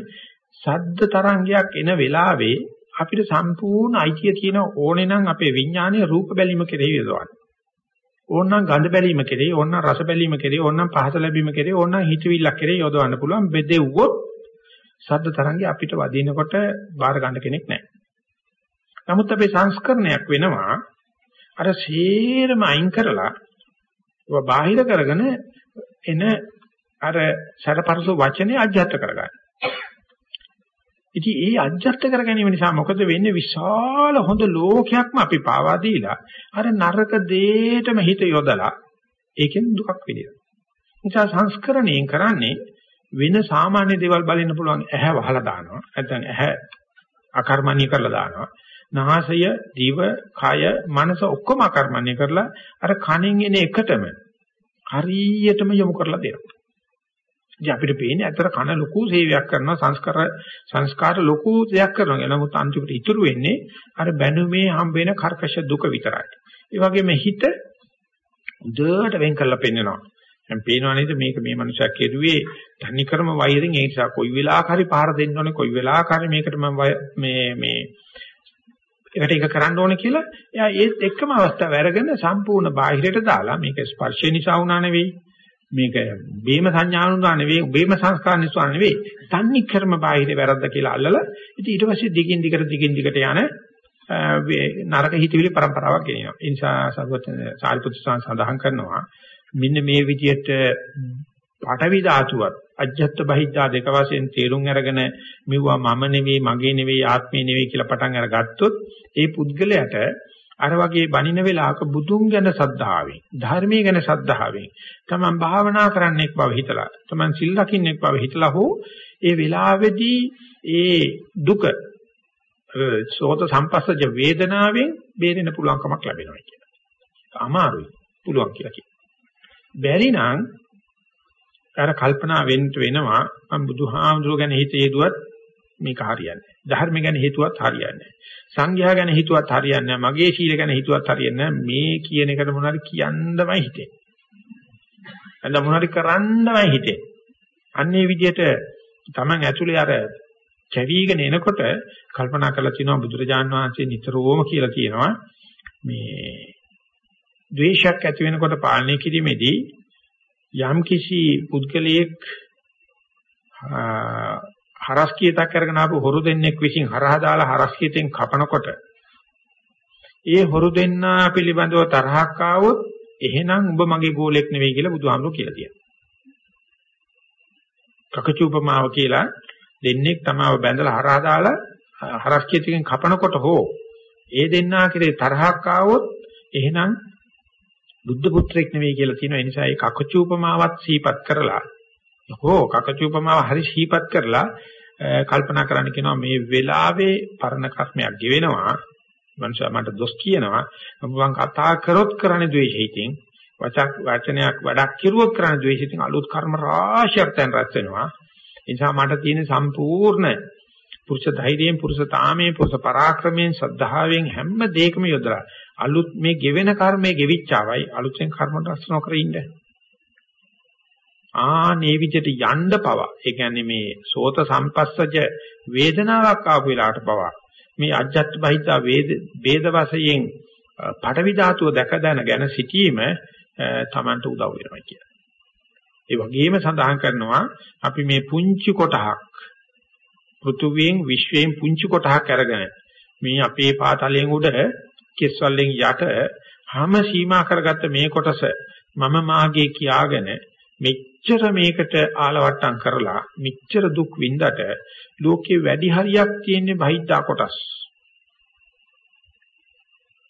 සද්ද තරංගයක් එන වෙලාවේ අපිට සම්පූර්ණ අයිතිය තියෙන ඕනේ නම් අපේ විඥානයේ රූප බැලීම කෙරෙහි යොදවන්න. ඕනනම් ගඳ බැලීම කෙරෙහි, ඕනනම් රස බැලීම කෙරෙහි, ඕනනම් පහස ලැබීම කෙරෙහි, ඕනනම් හිතවිල්ලක් කෙරෙහි යොදවන්න පුළුවන්. බෙදෙව්වොත් සද්ද තරංගය අපිට වදිනකොට බාර ගන්න කෙනෙක් නැහැ. නමුත් අපේ සංස්කරණයක් වෙනවා අර සීරම අයින් කරලා ඒවා බාහිර කරගෙන එන අර සරපරස වචනේ අධ්‍යත්ත කරගන්න. ඉතින් ඒ අධ්‍යත්ත කර ගැනීම නිසා මොකද වෙන්නේ විශාල හොඳ ලෝකයක්ම අපි පාවා දීලා අර නරක දෙයටම හිත යොදලා ඒකෙන් දුකක් විඳිනවා. නිසා සංස්කරණයෙන් කරන්නේ වෙන සාමාන්‍ය දේවල් බලන්න පුළුවන් ඇහැ වහලා දානවා. නැත්නම් ඇහැ අකර්මණීය කරලා දානවා. නාසය, දිව, කය, මනස ඔක්කොම අකර්මණීය කරලා අර කණෙන් එන එකටම හරියටම යොමු කරලා දෙනවා. ඉතින් අපිට පේන්නේ අතර කන ලොකු සේවයක් කරනවා සංස්කාර සංස්කාර ලොකු දෙයක් කරනවා. නමුත් අන්තිමට ඉතුරු වෙන්නේ අර බැනුමේ හම්බ වෙන කර්කශ දුක විතරයි. ඒ වගේම හිත උදේට වෙන් කරලා පෙන්නනවා. දැන් පේනවා නේද මේක මේ මනුස්සයා කෙරුවේ තනිකරම වෛරෙන් ඒ නිසා කොයි වෙලාවක හරි පාර දෙන්න ඕනේ කොයි වෙලාවක හරි මේකට මම මේ මේ ඒකට එක කරන්න ඕනේ කියලා එයා ඒත් එක්කම අවස්ථාව අරගෙන සම්පූර්ණ බාහිරට දාලා මේක ස්පර්ශය නිසා වුණා නෙවෙයි මේක බේම සංඥානුනා නෙවෙයි බේම සංස්කාර නිසා නෙවෙයි. තන්නි කර්ම බාහිර වැරද්ද කියලා අල්ලලා ඉතින් ඊට පස්සේ දිගින් දිගට දිගින් දිගට යන නරක හිතවිලි પરම්පරාවක් ගෙනියනවා ඒ නිසා සර්වඥ සාරිපුත්‍ර සඳහන් කරනවා මෙන්න මේ විදිහට පටවි ධාතුවත් අජ්ජත් බහිද්ධා දෙක වශයෙන් තේරුම් අරගෙන මෙවුවා මම නෙවෙයි මගේ නෙවෙයි ආත්මේ නෙවෙයි කියලා පටන් අරගත්තොත් ඒ පුද්ගලයාට අර වගේ බණින වෙලාවක බුදුන් ගැන සද්ධාවෙන් ධර්මයේ ගැන සද්ධාවෙන් තමන් භාවනා කරන්නෙක් බව හිතලා තමන් සිල් රකින්නෙක් බව හිතලා හෝ ඒ වෙලාවේදී ඒ දුක සෝත සම්පස්සජ වේදනාවෙන් බේරෙන්න පුළුවන් කමක් ලැබෙනවා කියලා. අමාරුයි. පුළුවන් කියලා කියනවා. බැරි නම් අර කල්පනා වෙන්න වෙනවා මම බුදුහාමුදුරුවෝ ගැන හිත යෙදුවත් මේක හරියන්නේ නැහැ. ධර්ම ගැන හිතුවත් හරියන්නේ නැහැ. සංඝයා ගැන හිතුවත් හරියන්නේ නැහැ. මගේ සීල ගැන හිතුවත් හරියන්නේ නැහැ. මේ කියන එකට මොනවාරි කියන්නමයි හිතේ. අන්න මොනවාරි කරන්නමයි හිතේ. අන්නේ විදිහට Taman ඇතුලේ අර කැවිගෙන එනකොට කල්පනා කරලා තිනවා බුදුරජාන් වහන්සේ නිතරම කියලා කියනවා මේ ද්වේෂයක් ඇති වෙනකොට පාලනය කිරීමේදී යම් කිසි පුද්ගලයෙක් හරස් කීතක් කරගෙන ආපු හොරු දෙන්නෙක් විසින් හරහා දාලා හරස් කීතෙන් කපනකොට ඒ හොරු දෙන්නා පිළිබඳව තරහක් ආවොත් එහෙනම් උඹ මගේ ගෝලෙක් නෙවෙයි කියලා බුදුහාමුදුරු කියලා කියනවා. කකචූපමාව කියලා දෙන්නෙක් තමව බැඳලා හරහා දාලා හරස් කීතකින් කපනකොට හෝ ඒ දෙන්නා කෙරේ තරහක් ආවොත් එහෙනම් බුද්ධ පුත්‍රෙක් නෙවෙයි කියලා තියෙනවා. ඒ නිසා ඒ කකචූපමාවත් සීපත් කරලා හෝ කකචූපමාව හරි සීපත් කරලා කල්පනා කරන්න කියනවා මේ වෙලාවේ පරණ කර්මයක් ගෙවෙනවා. මනුෂයා මට දොස් කියනවා. මම කතා කරොත් කරන්නේ ද්වේෂයෙන්. වචක් වචනයක් වැඩක් කිරුවොත් කරන්නේ ද්වේෂයෙන් අලුත් කර්ම රාශියක් දැන් රැස් වෙනවා. ඒ නිසා මට තියෙන සම්පූර්ණ පුරුෂ ධෛර්යයෙන් පුරුෂ තාමේ පුරුෂ පරාක්‍රමයෙන් සද්ධාවෙන් හැම දෙයකම යොදලා අලුත් මේ ගෙවෙන කර්මයේ ගෙවිච්චාවයි අලුතෙන් කර්ම රැස් නොකර ඉන්න. ආනේ විදිහට යන්න පවා ඒ කියන්නේ මේ සෝත සම්පස්සජ වේදනාවක් ආපු වෙලාවට පවා මේ අජ්ජත් බහිතා වේද වේද වශයෙන් පටවි ධාතුව දැක දැන ගැන සිටීම Tamanට උදව් වෙනවා කියලා. ඒ වගේම සඳහන් කරනවා අපි මේ පුංචි කොටහක් පෘථුවියෙන් විශ්වයෙන් පුංචි කොටහක් අරගෙන මේ අපේ පාතලයෙන් උඩ කෙස්වලින් යට හැම සීමා කරගත්ත මේ කොටස මම මාගේ කියාගෙන මෙච්චර මේකට ආලවට්ටම් කරලා මෙච්චර දුක් විඳට ලෝකේ වැඩි හරියක් තියෙන්නේ බහිද්දා කොටස්.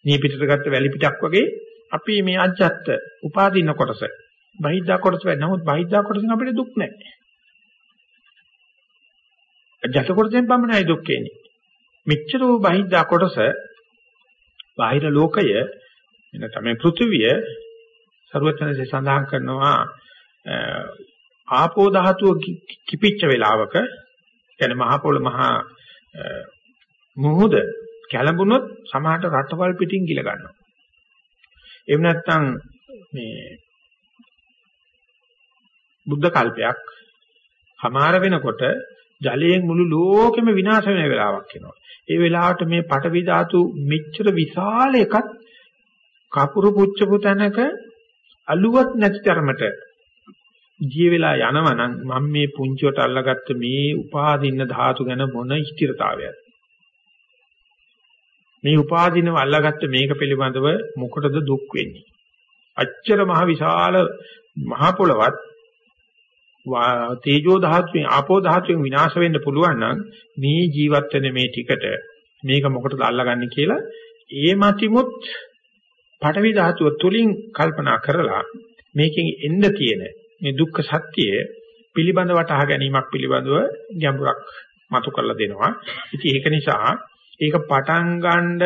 මේ පිටට ගත්ත වැලි පිටක් වගේ අපි මේ අජ්ජත් උපාදින කොටස බහිද්දා කොටස වෙයි. නමුත් බහිද්දා කොටසෙන් අපිට දුක් නැහැ. ජට කොටසෙන් පමණයි දුක් එන්නේ. මෙච්චර වූ බහිද්දා කොටස බාහිර ලෝකය එන තමයි පෘථිවිය ਸਰවඥයන්සේ සඳහන් කරනවා ආපෝ ධාතුව කිපිච්ච වෙලාවක කියන්නේ මහ පොළ මහා මුහුද කැළඹුණොත් සමහරට රටවල් පිටින් ගිල ගන්නවා. එහෙම නැත්නම් මේ බුද්ධ කල්පයක් හමාර වෙනකොට ජලයෙන් මුළු ලෝකෙම විනාශ වෙන වෙලාවක් එනවා. ඒ වෙලාවට මේ පටවි ධාතු මෙච්චර විශාල එකක් කපුරු පුච්චපු තැනක අලුවත් නැති තරමට ජී වෙලා යනවා නම් මම මේ පුංචිවට අල්ලගත්ත මේ උපාදින්න ධාතු ගැන මොන ස්ථිරතාවයක්ද? මේ උපාදිනව අල්ලගත්ත මේක පිළිබඳව මොකටද දුක් වෙන්නේ? අච්චර මහ විශාල මහ පොළවත් තේජෝ ධාතුවෙන් ආපෝ ධාතුවෙන් විනාශ වෙන්න පුළුවන් නම් මේ ජීවත් වෙන මේ ටිකට මේක මොකටද අල්ලගන්නේ කියලා ඒ මතිමුත් පඨවි ධාතුව තුලින් කල්පනා කරලා මේකෙන් එන්න තියෙන මේ දුක්ඛ සත්‍යය පිළිබඳ වටහා ගැනීමක් පිළිබඳව ගැඹුරක් මතු කරලා දෙනවා. ඉතින් ඒක නිසා ඒක පටන් ගන්න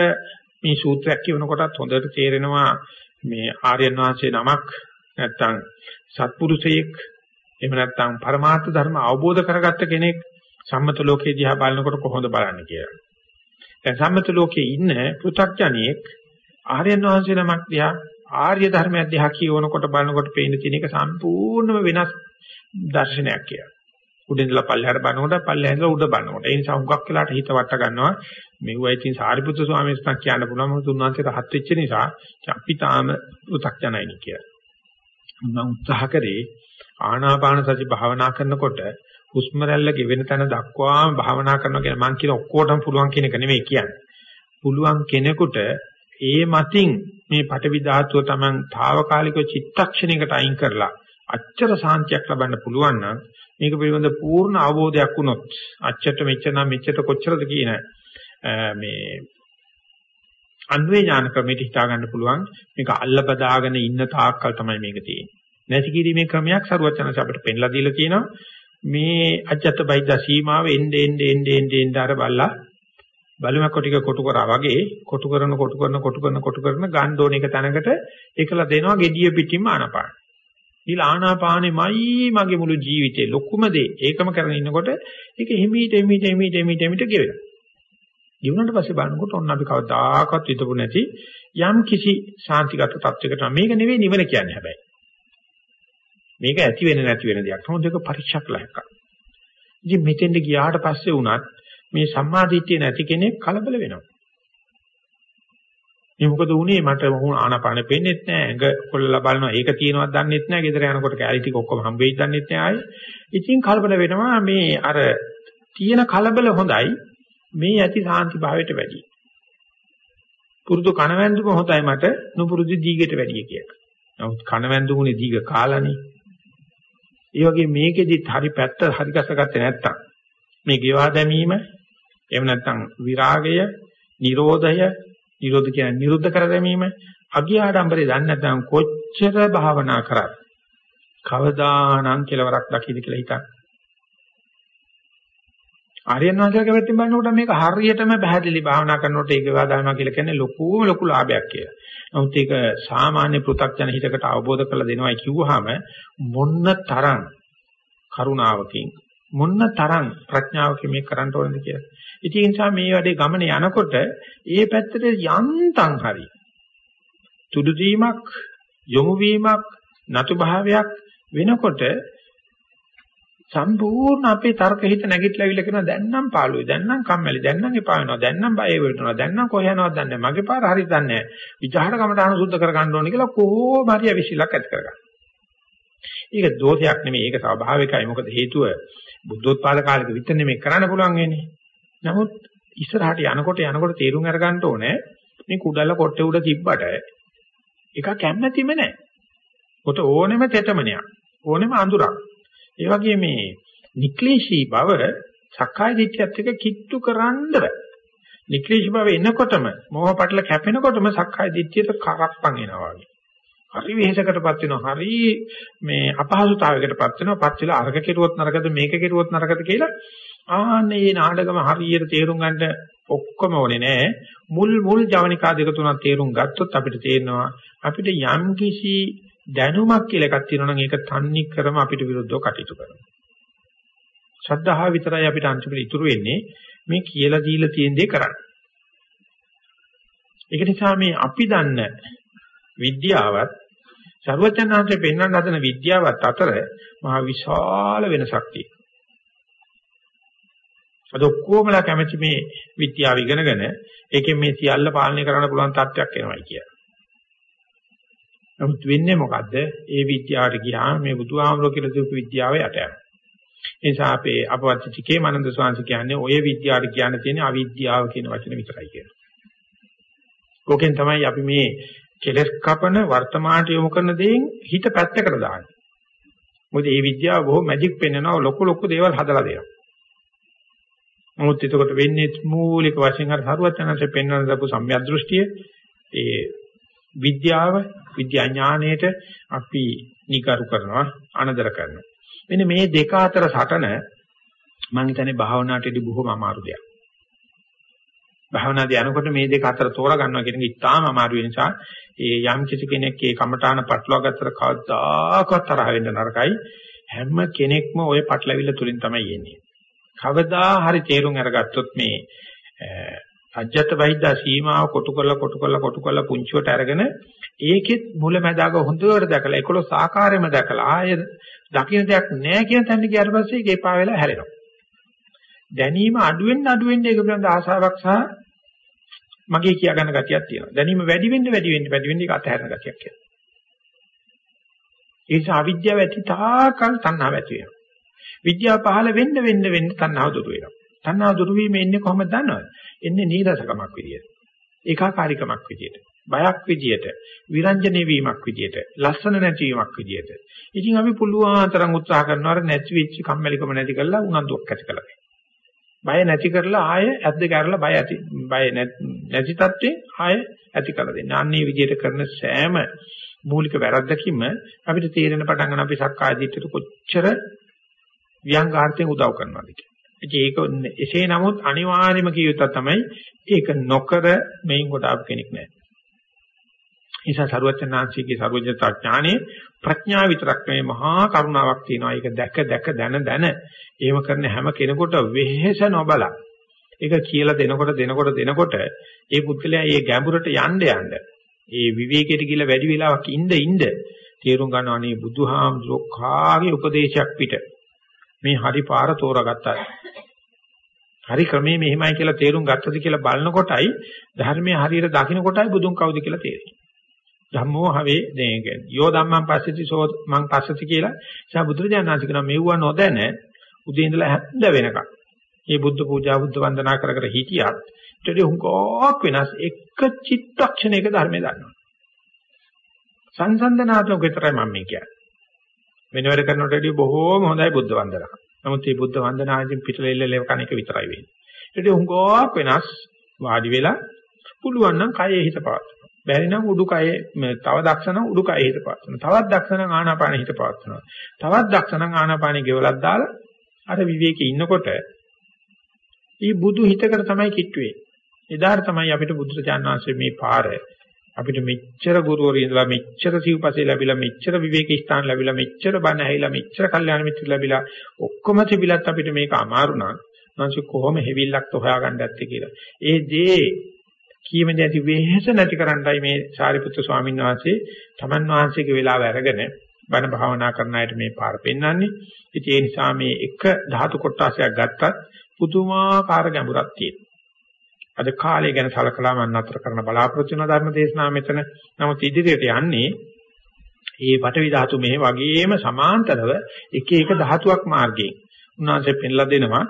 මේ සූත්‍රයක් කියනකොටත් හොඳට තේරෙනවා මේ ආර්යයන් වහන්සේ නමක් නැත්තම් සත්පුරුෂයෙක් එහෙම නැත්නම් පරමාර්ථ ධර්ම අවබෝධ කරගත්ත කෙනෙක් සම්මත ලෝකේ දිහා බලනකොට කොහොමද බලන්නේ කියලා. දැන් සම්මත ලෝකේ ඉන්න පෘථග්ජනියෙක් ආර්යයන් වහන්සේ නමක් දිහා ආර්ය ධර්මයක් දිහා කියවනකොට බලනකොට පේන තියෙන එක සම්පූර්ණයෙන්ම වෙනස් දර්ශනයක් කියලා. උඩින් ඉඳලා පල්ලෙහාට බලනකොට පල්ලෙහා ඉඳලා උඩ බලනකොට. ඒ නිසා හුඟක් වෙලාට හිත වට ගන්නවා. මෙව්වයි තින් සාරිපුත්‍ර ස්වාමීන් වහන්සේ කියන්න පුළුවන් මොකද උන්වහන්සේ රහත් වෙච්ච නිසා අපි තාම පෘථග්ජනයිනි කියලා. මම උත්සාහ කරේ ආනාපාන සති භාවනා කරනකොට හුස්ම රැල්ල ගෙවෙන තැන දක්වාම භාවනා කරනවා කියන මම කියන ඔක්කොටම පුළුවන් කියන එක නෙමෙයි කියන්නේ. පුළුවන් කෙනෙකුට ඒ මතින් මේ පටවි ධාතුව Taman తాවකාලික චිත්තක්ෂණයකට අයින් කරලා අච්චර සාන්තියක් ලබන්න පුළුවන් නම් මේක පිළිබඳ පූර්ණ අවබෝධයක් වුණොත් අච්චරට මෙච්චර නම් මෙච්චරට කොච්චරද කියන මේ අන්වේ ඥාන ක්‍රමයට හිතා ගන්න පුළුවන් මේක අල්ල බදාගෙන ඉන්න තාක්කල් තමයි මේක තියෙන්නේ නැති කිරීමේ ක්‍රමයක් සරුවචනස අපිට පෙන්ලා දීලා තියෙනවා. මේ අජත්ත බයිද්ද සීමාව එnde ende ende ende ende අර බල්ලා බලුමක් ටික කොටු කරා වගේ කොටු කරන කොටු කරන කොටු කරන කොටු කරන ගන්න ඕන එක තැනකට ඒකලා දෙනවා gediya පිටින්ම ආනාපාන. ඊළ ආනාපානෙමයි මගේ මුළු ජීවිතේ ලොකුම දේ. ඒකම කරගෙන ඉන්නකොට ඒක හිමීට හිමීට හිමීට හිමීට හිමීට ගෙවෙනවා. ගෙවුනට පස්සේ බලනකොට ඔන්න අපි කවදාකවත් හිතපු නැති යම් කිසි ශාන්තිගත තත්වයකට මේක නෙවෙයි නිවන කියන්නේ හැබැයි. මේක ඇති වෙන්නේ නැති වෙන දෙයක්. නමුත් ඒක පරීක්ෂා කළා එකක්. ඉතින් මෙතෙන්ද ගියාට පස්සේ වුණත් මේ සම්මාදිට්ඨිය නැති කෙනෙක් කලබල වෙනවා. මේ මොකද වුනේ මට ආනාපානෙ පෙන්නේත් නැහැ. ඇඟ කොල්ලලා බලනවා ඒක තියෙනවද දන්නෙත් නැහැ. ගෙදර යනකොට කැලී ටික ඔක්කොම හම්බෙයිද දන්නෙත් නැහැ ආයේ. ඉතින් කලබල වෙනවා මේ අර තියෙන කලබල හොඳයි. මේ ඇති සාන්ති භාවයට වැඩි. පුරුදු කණවැන්දුම හොඳයි මට නුපුරුදු දීගයට වැඩිය කියලා. නමුත් කණවැන්දුමුනේ දීග කාලානේ. ඒ වගේ මේකෙදිත් හරි පැත්ත හරි ගසගත්තේ නැත්තම් මේ ගෙවා දැමීම එහෙම නැත්නම් විරාගය, නිරෝධය, නිරෝධ කියන්නේ නිරුද්ධ කර දැමීම, අගියාඩම්බරේ දන්නේ නැත්නම් කොච්චර භාවනා කරත් කවදානම් කෙලවරක් දකිද කියලා හිතන්න. ආර්යනාථගේ පැත්තෙන් බලනකොට මේක හරියටම පැහැදිලි භාවනා කරනකොට ඒක වාදානවා කියලා කියන්නේ ලොකුම ලොකු ලාභයක් කියලා. නමුත් ඒක සාමාන්‍ය පෘථග්ජන හිතකට අවබෝධ කරලා දෙනවයි කිව්වහම මොන්න තරම් කරුණාවකින් මොන්න තරම් ප්‍රඥාවකින් මේක කරන්න ඕනද කියලා. ඉතින් ඒ නිසා මේ වැඩේ ගමන යනකොට ඒ පැත්තට යන්තම් හරි තුඩු දීමක් යොමු වීමක් නතු භාවයක් වෙනකොට සම්පූර්ණ අපේ තර්ක හිත නැගිටලා විල කරන දැන් නම් පාළුවේ දැන් නම් කම්මැලි දැන් නම් එපා වෙනවා දැන් නම් බය වෙනවා දැන් නම් කොහ යනවද දන්නේ නැහැ මගේ පාර හරියට දන්නේ නැහැ විචාර කමටහන සුද්ධ කර ගන්න ඕනේ කියලා කොහොම හරි අවිශ්ලක් ඇති කර ගන්න. ඒක දෝෂයක් නෙමෙයි ඒක ස්වාභාවිකයි මොකද හේතුව බුද්ධෝත්පාද කාලෙක විතර නෙමෙයි කරන්න පුළුවන් වෙන්නේ. නමුත් ඉස්සරහට යනකොට යනකොට තීරුම් අරගන්න ඕනේ මේ කුඩල කොට්ටේ උඩ තිබ්බට එක කැමැතිම නැහැ. කොට ඕනෙම තෙතමනයක් ඕනෙම අඳුරක් ඒ වගේ මේ නික්ලේශී බව සක්කාය දිට්ඨියත් එක්ක කිට්ටු කරන්න බෑ. නික්ලේශී බව එනකොටම මෝහ පටල කැපෙනකොටම සක්කාය දිට්ඨියට කරප්පන් එනවා වගේ. හරි වෙහෙසකටපත් වෙනවා. හරි මේ අපහසුතාවයකටපත් වෙනවා. පත් වෙලා අර්ග කෙරුවොත් නරකද මේක කෙරුවොත් නරකද කියලා ආන්නේ මේ නාටකම හරියට තේරුම් ගන්න ඔක්කොම ඕනේ නෑ. මුල් මුල් ජවනිකා දෙක තුනක් තේරුම් ගත්තොත් අපිට තේරෙනවා අපිට යම් කිසි දැනුමක් කියලා එකක් තියෙනවා නම් ඒක තන්නේ කරම අපිට විරුද්ධව කටයුතු කරනවා. ශ්‍රද්ධාව විතරයි අපිට අන්තිමට ඉතුරු වෙන්නේ මේ කියලා දීලා තියෙන දේ කරන්න. ඒක නිසා මේ අපි දන්න විද්‍යාවත් ਸਰවඥාන්සේ පෙන්වන්න හදන විද්‍යාවත් අතර මහ විශාල වෙනසක් තියෙනවා. අද ඔක්කොමලා කැමති මේ විද්‍යාව ඉගෙනගෙන ඒකෙන් මේ සියල්ල පාලනය කරන්න පුළුවන් තත්ත්වයක් එනවායි කියලා. නමුත් වෙන්නේ මොකද්ද? ඒ විද්‍යාවට ගියාම මේ බුදුහාමරෝ කියලා දීපු විද්‍යාව යට යනවා. ඒ නිසා අපේ අපවත් චිකේ මනන්ද ස්වාමීන් කියන්නේ ඔය විද්‍යාවට කියන්න තියෙන අවිද්‍යාව කියන වචන විතරයි කියනවා. ඕකෙන් තමයි අපි මේ කෙලස් කපන වර්තමානට යොමු කරන දේෙන් හිත පැත්තකට දාන්නේ. මොකද මේ විද්‍යාව බොහෝ මැජික් පෙන්නනවා ලොකු ලොකු දේවල් හදලා දෙනවා. නමුත් එතකොට වෙන්නේ මූලික වශයෙන් අර සරුවචනanse පෙන්වන දපු සම්‍යක් දෘෂ්ටිය ඒ විද්‍යාව විද්‍යා ඥාණයට අපි නිකරු කරනවා අනදර කරනවා. මෙන්න මේ දෙක අතර සටන මම හිතන්නේ භාවනාවටදී බොහොම අමාරු දෙයක්. භාවනාදී යනකොට මේ දෙක අතර තෝරා ගන්නවා කියන එක ඉතාම අමාරු වෙන නිසා ඒ යම් කිසි කෙනෙක් ඒ කමඨාන පටලවා ගත්තට කවදාකවත් තරහ වෙන්න නරකයි. හැම කෙනෙක්ම ওই පටලවිල්ල තුලින් තමයි එන්නේ. කවදා හරි තේරුම් අරගත්තොත් මේ අජ්ජත් වෛද්‍ය සීමාව කොටු කරලා කොටු කරලා කොටු කරලා පුංචිවට අරගෙන ඒකෙත් මුලැමැදාග හොඳට දැකලා 11 ආකාරයෙන්ම දැකලා ආය දකින්න දෙයක් නැහැ කියන තැනට ගියාට පස්සේ ඒක එපා වෙලා හැරෙනවා. දැනීම අඩු වෙන්න අඩු වෙන්න ඒක පිළිබඳ ආශාවක් සහ මගේ කියා ගන්න ගතියක් තියෙනවා. දැනීම වැඩි වෙන්න වැඩි වෙන්න වැඩි වෙන්න ඒක අතහැරන ගතියක් කියනවා. ඒ නිසා අවිද්‍යාව ඇති තාකල් තණ්හාව ඇති වෙනවා. විද්‍යාව පහළ වෙන්න වෙන්න වෙන්න තණ්හාව දුරු වෙනවා. තණ්හාව දුරු වීම එන්නේ කොහොමද දන්නවද? එන්නේ නීරසකමක් විදියට. ඒකාකාරීකමක් විදියට. බයක් විදියට. විරංජනේ වීමක් විදියට. ලස්සන නැතිවීමක් විදියට. ඉතින් අපි පුළුවන් තරම් උත්සාහ කරනවා අර නැති වෙච්ච කම්මැලිකම නැති කරලා උනන්දුවක් ඇති කරගන්න. බය නැති කරලා ආය ඇද්ද කරලා බය ඇති බය නැති තත්ත්වේ ආය ඇති කරලා දෙන්න. අන්නේ විදියට කරන සෑම මූලික වැරද්දකින්ම අපිට තේරෙන පටන් ගන්න අපි සක්කාය දිට්ඨියට කොච්චර ව්‍යංගාර්ථයෙන් උදව් කරනවාද ඒක එසේ නමුත් අනිවාර්යම කියුත්තා තමයි ඒක නොකර මේන් කොට ආපු කෙනෙක් නෑ. නිසා සරුවචනාංශිකේ සරුවචන ඥානේ ප්‍රඥා විතරක් නෙවෙයි මහා කරුණාවක් තියෙනවා. ඒක දැක දැක දන දන එහෙම කරන හැම කෙනෙකුට වෙහෙස නොබල. ඒක කියලා දෙනකොට දෙනකොට දෙනකොට ඒ පුද්ගලයා ඒ ගැඹුරට යන්න යන්න ඒ විවේකයට ගිහිල්ලා වැඩි වෙලාවක් ඉඳ ඉඳ තේරුම් ගන්නවා නේ බුදුහාමුදුරෝ කාගේ උපදේශයක් පිට මේ හරි පාර තෝරාගත්තා. හරි ක්‍රමේ මෙහෙමයි කියලා තේරුම් ගත්තද කියලා බලනකොටයි ධර්මයේ හරියට දකින්න කොටයි බුදුන් කවුද කියලා තේරෙන්නේ. ධම්මෝ හවේ දෙයක යෝ ධම්මං පස්සති සෝ මං පස්සති කියලා. සා බුදුරජාණන් වහන්සේ කියනවා මෙව්ව නොදැන උදේ ඉඳලා හැන්ද වෙනකම්. මේ බුද්ධ පූජා බුද්ධ වන්දනා කර කර හිටියත් ඊට හුඟක් වෙනස් එක චිත්තක්ෂණයක ධර්මය දන්නවා. සංසන්දනාත්මක විතරයි මම මේ කියන්නේ. වෙන වැඩ කරනකොට වඩා බොහෝම හොඳයි බුද්ධ වන්දනා. නමුත් මේ බුද්ධ වන්දනාවෙන් පිටලෙල්ල කණ එක විතරයි වෙන්නේ. ඊට හුඟක් වෙනස් වාඩි වෙලා පුළුවන් නම් කයේ හිත පාත්. බැරි නම් උඩුකයේ තව දක්ෂ නම් උඩුකයේ හිත පාත් වෙනවා. තවත් දක්ෂ නම් ආනාපාන හිත පාත් වෙනවා. තවත් දක්ෂ නම් ආනාපානෙ ගෙවලක් දාලා අර විවේකේ ඉන්නකොට මේ බුදු හිතකට තමයි කිට්ටුවේ. එදාට තමයි අපිට බුදුරජාණන් වහන්සේ මේ පාර අපිට මෙච්චර ගුරුවරු ඉඳලා මෙච්චර සිව්පසේ ලැබිලා මෙච්චර විවේක ස්ථාන ලැබිලා මෙච්චර බණ ඇහිලා මෙච්චර කල්යාණ මිත්‍ර ලැබිලා ඔක්කොම තිබිලත් අපිට මේක අමාරු නම් මනස කොහොම හැවිල්ලක්ද හොයාගන්න ඇත්තේ කියලා. ඒ දේ කීමෙන් ඇති වෙහෙස නැති කරන්නයි මේ සාරිපුත්‍ර ස්වාමීන් වහන්සේ තමන් වහන්සේගේ වෙලාව අරගෙන බණ භාවනා කරන අයට මේ පාර පෙන්වන්නේ. ඉතින් ඒ නිසා මේ එක ධාතු කොටසක් ගත්තත් පුදුමාකාර ගැඹුරක් තියෙනවා. අද කාලය ගැන සලකලා මම නතර කරන බලාපොරොත්තු වෙන ධර්ම දේශනාව මෙතන. නමුත් ඉදිරියට යන්නේ මේ පටවි ධාතු මේ වගේම සමාන්තරව එක එක ධාතුවක් මාර්ගයෙන් උන්වහන්සේ පෙන්ලා දෙනවා.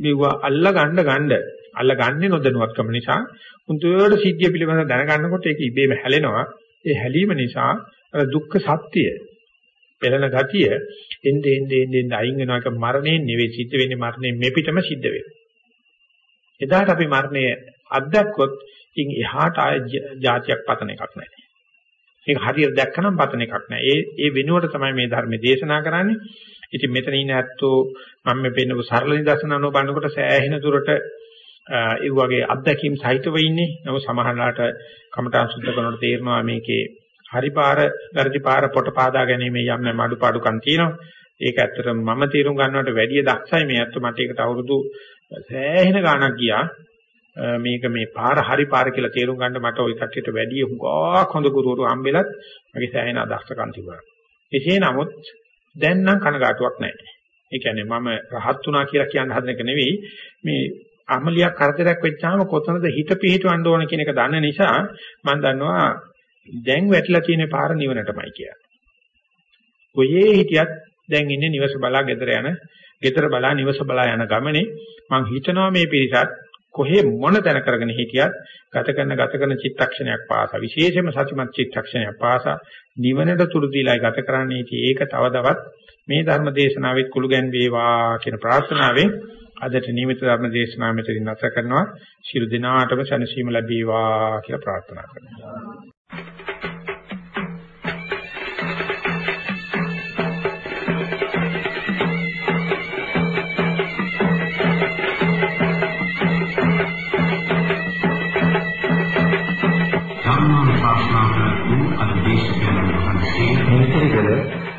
මෙවුවා අල්ල ගන්න ගන්න අල්ල ගන්නේ නොදැනුවත්කම නිසා මුදුවට සිද්ධිය පිළිබඳව දැනගන්නකොට ඒක ඉබේම හැලෙනවා. ඒ හැලීම නිසා දුක්ඛ සත්‍ය පෙළෙන ගතිය එnde ende ende අයින් වෙනවා. ඒක මරණයෙන් නෙවෙයි සිද්ධ වෙන්නේ මරණයෙන් මෙපිටම සිද්ධ වෙනවා. එදාට අපි මරණය අත්දැක්කොත් ඉතින් එහාට ආය જાතියක් පතන එකක් නැහැ. ඒක හරියට දැක්කනම් පතන එකක් නෑ. ඒ ඒ වෙනුවට තමයි මේ ධර්ම දේශනා කරන්නේ. ඉතින් මෙතන ඉන්න ඇත්තෝ මම මේ පෙන්නපු සරල නිදර්ශන අනුව බලනකොට සෑහෙන දුරට ඒ වගේ අත්දැකීම් සහිතව ඉන්නේ. නමුත් සමහරලාට කමඨාන් සුද්ධ කරනකොට තේරෙනවා මේකේ හරි පාර, වැරදි පාර පොට පාදා ගැනීම යම් මඩුපාඩුකම් තියෙනවා. ඒක ඇත්තටම මම තීරුම් ගන්නවට වැඩිය දක්ෂයි මේ ඇත්ත මට ඒකට අවුරුදු සෑහෙන ගාණක් ගියා. මේක මේ පාර හරි පාර කියලා තේරුම් ගන්න මට ওই කට්ටියට වැඩිය හුඟක් හොඳ ගුරුවරු හම්බෙලත් මගේ සෑහෙන අදක්ෂකම් තිබුණා. එසේ නමුත් දැන් නම් කනගාටුවක් නැහැ. ඒ කියන්නේ මම රහත් වුණා කියලා කියන්න හදන එක නෙවෙයි මේ අමලියක් කරදරයක් වෙච්චාම කොතනද හිත පිහිටවන්න ඕන කියන එක දන්න නිසා මම දන්නවා දැන් වැටලා තියෙන පාර නිවනටමයි කියලා. කොහේ හිටියත් දැන් ඉන්නේ නිවස බලා ගෙදර යන ගෙදර බලා නිවස බලා යන ගමනේ මං හිතනවා මේ පිරිසත් කොහේ මොන තැන කරගෙන හිටියත් ගත කරන ගත කරන චිත්තක්ෂණයක් පාසා විශේෂයෙන්ම සතිමත් චිත්තක්ෂණයක් පාසා නිවනට තුරු දීලා ගත කරන්නේ. ඉතින් ඒක තවදවත් මේ ධර්ම දේශනාවෙත් කුළු ගැන්වේවා කියන ප්‍රාර්ථනාවෙන් අදට නියමිත ධර්ම දේශනාව මෙතනින් නැවත කරනවා. ශිරු දිනාටම සනසීම ලැබේවා කියලා ප්‍රාර්ථනා කරනවා.